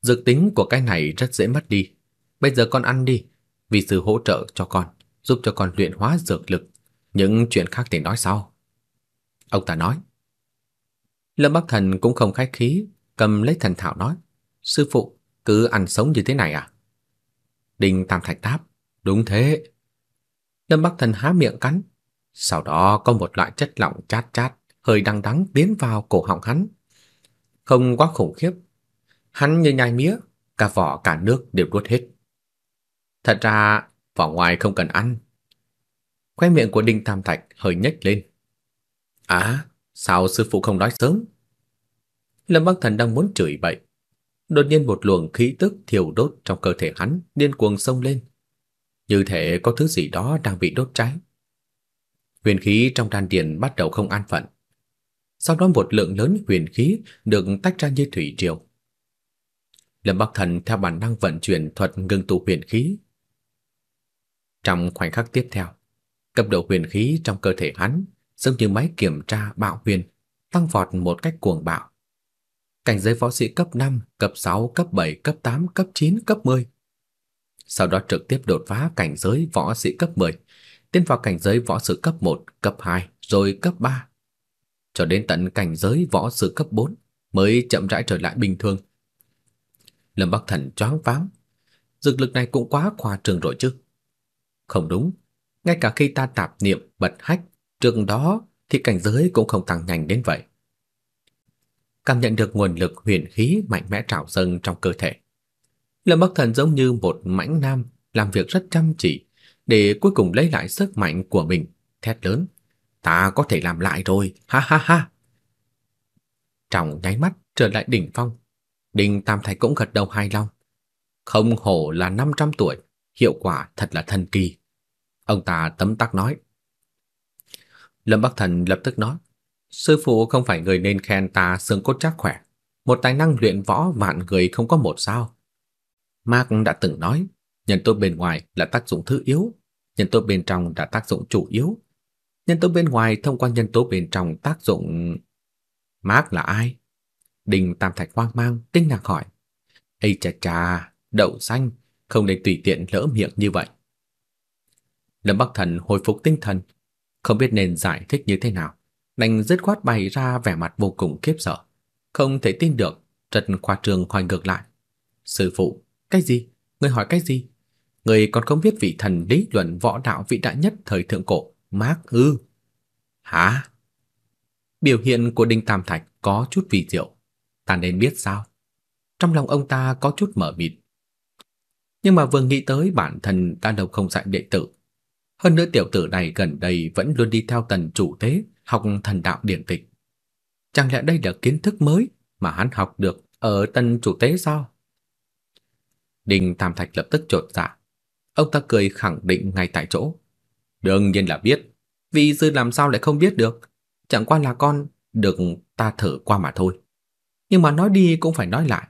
Dược tính của cái này rất dễ mất đi. Bây giờ con ăn đi, vì sự hỗ trợ cho con, giúp cho con luyện hóa dược lực. Những chuyện khác thì nói sau. Ông ta nói. Lâm Bắc Thần cũng không khách khí, cầm lấy thần thảo nói. Sư phụ, cứ ăn sống như thế này à? Đinh Tam Thạch đáp. Đúng thế. Lâm Bắc Thần há miệng cắn. Sau đó có một loại chất lỏng chát chát, hơi đắng đắng tiến vào cổ họng hắn. Không quá khủng khiếp. Hắn như nhai mía, cả vỏ cả nước đều nuốt hết. Thật ra, vỏ ngoài không cần ăn. Khóe miệng của Đinh Tam Thạch hơi nhếch lên. À, sao sư phụ không nói sớm? Lâm Bắc Thần đang muốn chửi bậy. Đột nhiên một luồng khí tức thiêu đốt trong cơ thể hắn điên cuồng xông lên. Như thể có thứ gì đó đang bị đốt cháy. Huyền khí trong đan điền bắt đầu không an phận. Sau đó một lượng lớn huyền khí được tách ra như thủy triều. Lâm Bắc Thần theo bản năng vận chuyển thuật ngưng tụ huyền khí. Trong khoảnh khắc tiếp theo, cấp độ huyền khí trong cơ thể hắn giống như máy kiểm tra bạo huyền, tăng vọt một cách cuồng bạo. Cảnh giới võ sĩ cấp 5, cấp 6, cấp 7, cấp 8, cấp 9, cấp 10. Sau đó trực tiếp đột phá cảnh giới võ sĩ cấp 10, tiến vào cảnh giới võ sư cấp 1, cấp 2, rồi cấp 3. Cho đến tận cảnh giới võ sư cấp 4 mới chậm rãi trở lại bình thường. Lâm Bắc Thần choáng váng, dược lực này cũng quá khoa trương rồi chứ. Không đúng, ngay cả khi ta tạp niệm bật hách trước đó thì cảnh giới cũng không tăng nhanh đến vậy. Cảm nhận được nguồn lực huyền khí mạnh mẽ trào dâng trong cơ thể. Lâm Bắc Thần giống như một mãnh nam làm việc rất chăm chỉ để cuối cùng lấy lại sức mạnh của mình, thét lớn. Ta có thể làm lại rồi, ha ha ha. Trong nháy mắt trở lại đỉnh phong, Đinh Tam Thái cũng gật đầu hài lòng. Không hổ là 500 tuổi, hiệu quả thật là thần kỳ. Ông ta tấm tắc nói. Lâm Bắc Thần lập tức nói, sư phụ không phải người nên khen ta xương cốt chắc khỏe, một tài năng luyện võ vạn người không có một sao. Mark đã từng nói, nhân tố bên ngoài là tác dụng thứ yếu, nhân tố bên trong là tác dụng chủ yếu. Nhân tố bên ngoài thông qua nhân tố bên trong tác dụng... Mark là ai? Đình Tam Thạch hoang mang, kinh ngạc hỏi. "Ê chà chà, đậu xanh, không nên tùy tiện lỡ miệng như vậy. Lâm Bắc Thần hồi phục tinh thần, không biết nên giải thích như thế nào, đành dứt khoát bày ra vẻ mặt vô cùng khiếp sợ, không thể tin được, rất khoa trương hỏi ngược lại. Sư phụ, cái gì? Người hỏi cái gì? Người còn không biết vị thần lý luận võ đạo vĩ đại nhất thời thượng cổ, mác ư? Hả? Biểu hiện của Đinh Tam Thạch có chút vì diệu, ta nên biết sao? Trong lòng ông ta có chút mở mịt. Nhưng mà vừa nghĩ tới bản thân ta đâu không dạy đệ tử, hơn nữa tiểu tử này gần đây vẫn luôn đi theo tần chủ thế học thần đạo điển tịch. Chẳng lẽ đây là kiến thức mới mà hắn học được ở tần chủ tế sao? Đinh Tam Thạch lập tức trột dạ. Ông ta cười khẳng định ngay tại chỗ. Đương nhiên là biết. Vì sư làm sao lại không biết được. Chẳng qua là con được ta thở qua mà thôi. Nhưng mà nói đi cũng phải nói lại.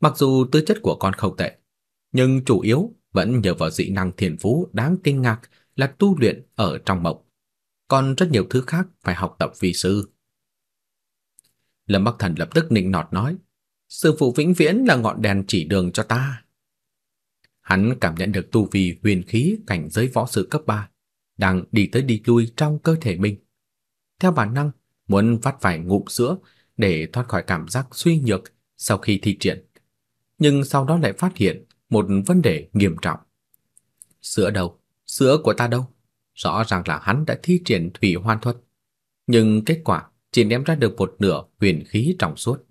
Mặc dù tư chất của con không tệ, nhưng chủ yếu vẫn nhờ vào dị năng thiền phú đáng kinh ngạc là tu luyện ở trong mộng. Còn rất nhiều thứ khác phải học tập vì sư. Lâm Bắc Thần lập tức nịnh nọt nói, sư phụ vĩnh viễn là ngọn đèn chỉ đường cho ta. Hắn cảm nhận được tu vi huyền khí cảnh giới võ sư cấp 3 đang đi tới đi lui trong cơ thể mình. Theo bản năng, muốn vắt vài ngụm sữa để thoát khỏi cảm giác suy nhược sau khi thi triển. Nhưng sau đó lại phát hiện một vấn đề nghiêm trọng. Sữa đâu? Sữa của ta đâu? Rõ ràng là hắn đã thi triển thủy hoan thuật, nhưng kết quả chỉ ném ra được một nửa huyền khí trong suốt.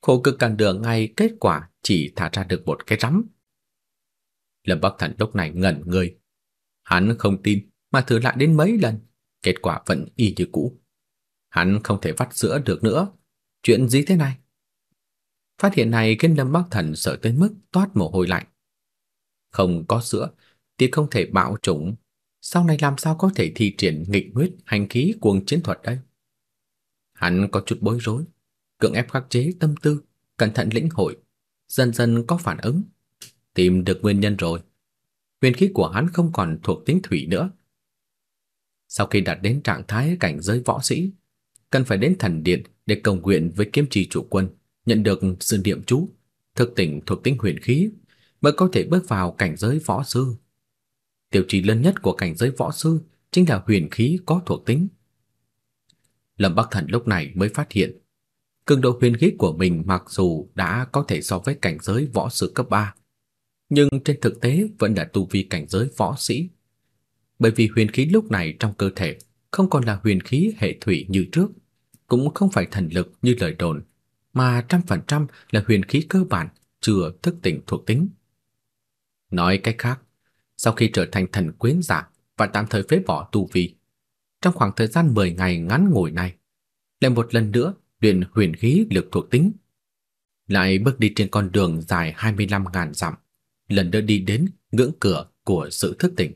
Khổ cực càng đường ngay kết quả chỉ thả ra được một cái rắm. Lâm Bắc Thần lúc này ngẩn người. Hắn không tin mà thử lại đến mấy lần, kết quả vẫn y như cũ. Hắn không thể vắt sữa được nữa. Chuyện gì thế này? Phát hiện này khiến Lâm Bắc Thần sợ tới mức toát mồ hôi lạnh. Không có sữa thì không thể bạo chủng, sau này làm sao có thể thi triển nghịch huyết hành khí cuồng chiến thuật đây? Hắn có chút bối rối, cưỡng ép khắc chế tâm tư, cẩn thận lĩnh hội, dần dần có phản ứng, tìm được nguyên nhân rồi. Huyền khí của hắn không còn thuộc tính thủy nữa. Sau khi đạt đến trạng thái cảnh giới võ sĩ, cần phải đến thần điện để cầu nguyện với kiếm trì chủ quân, nhận được sự niệm chú, thực tỉnh thuộc tính huyền khí mới có thể bước vào cảnh giới võ sư. Tiêu chí lớn nhất của cảnh giới võ sư chính là huyền khí có thuộc tính. Lâm Bắc Thần lúc này mới phát hiện, cường độ huyền khí của mình mặc dù đã có thể so với cảnh giới võ sư cấp 3, nhưng trên thực tế vẫn là tu vi cảnh giới võ sĩ. Bởi vì huyền khí lúc này trong cơ thể không còn là huyền khí hệ thủy như trước, cũng không phải thần lực như lời đồn, mà trăm phần trăm là huyền khí cơ bản chưa thức tỉnh thuộc tính. Nói cách khác, sau khi trở thành thần quyến giả và tạm thời phế bỏ tu vi, trong khoảng thời gian 10 ngày ngắn ngủi này, lại một lần nữa luyện huyền khí lực thuộc tính, lại bước đi trên con đường dài 25.000 dặm, lần nữa đi đến ngưỡng cửa của sự thức tỉnh.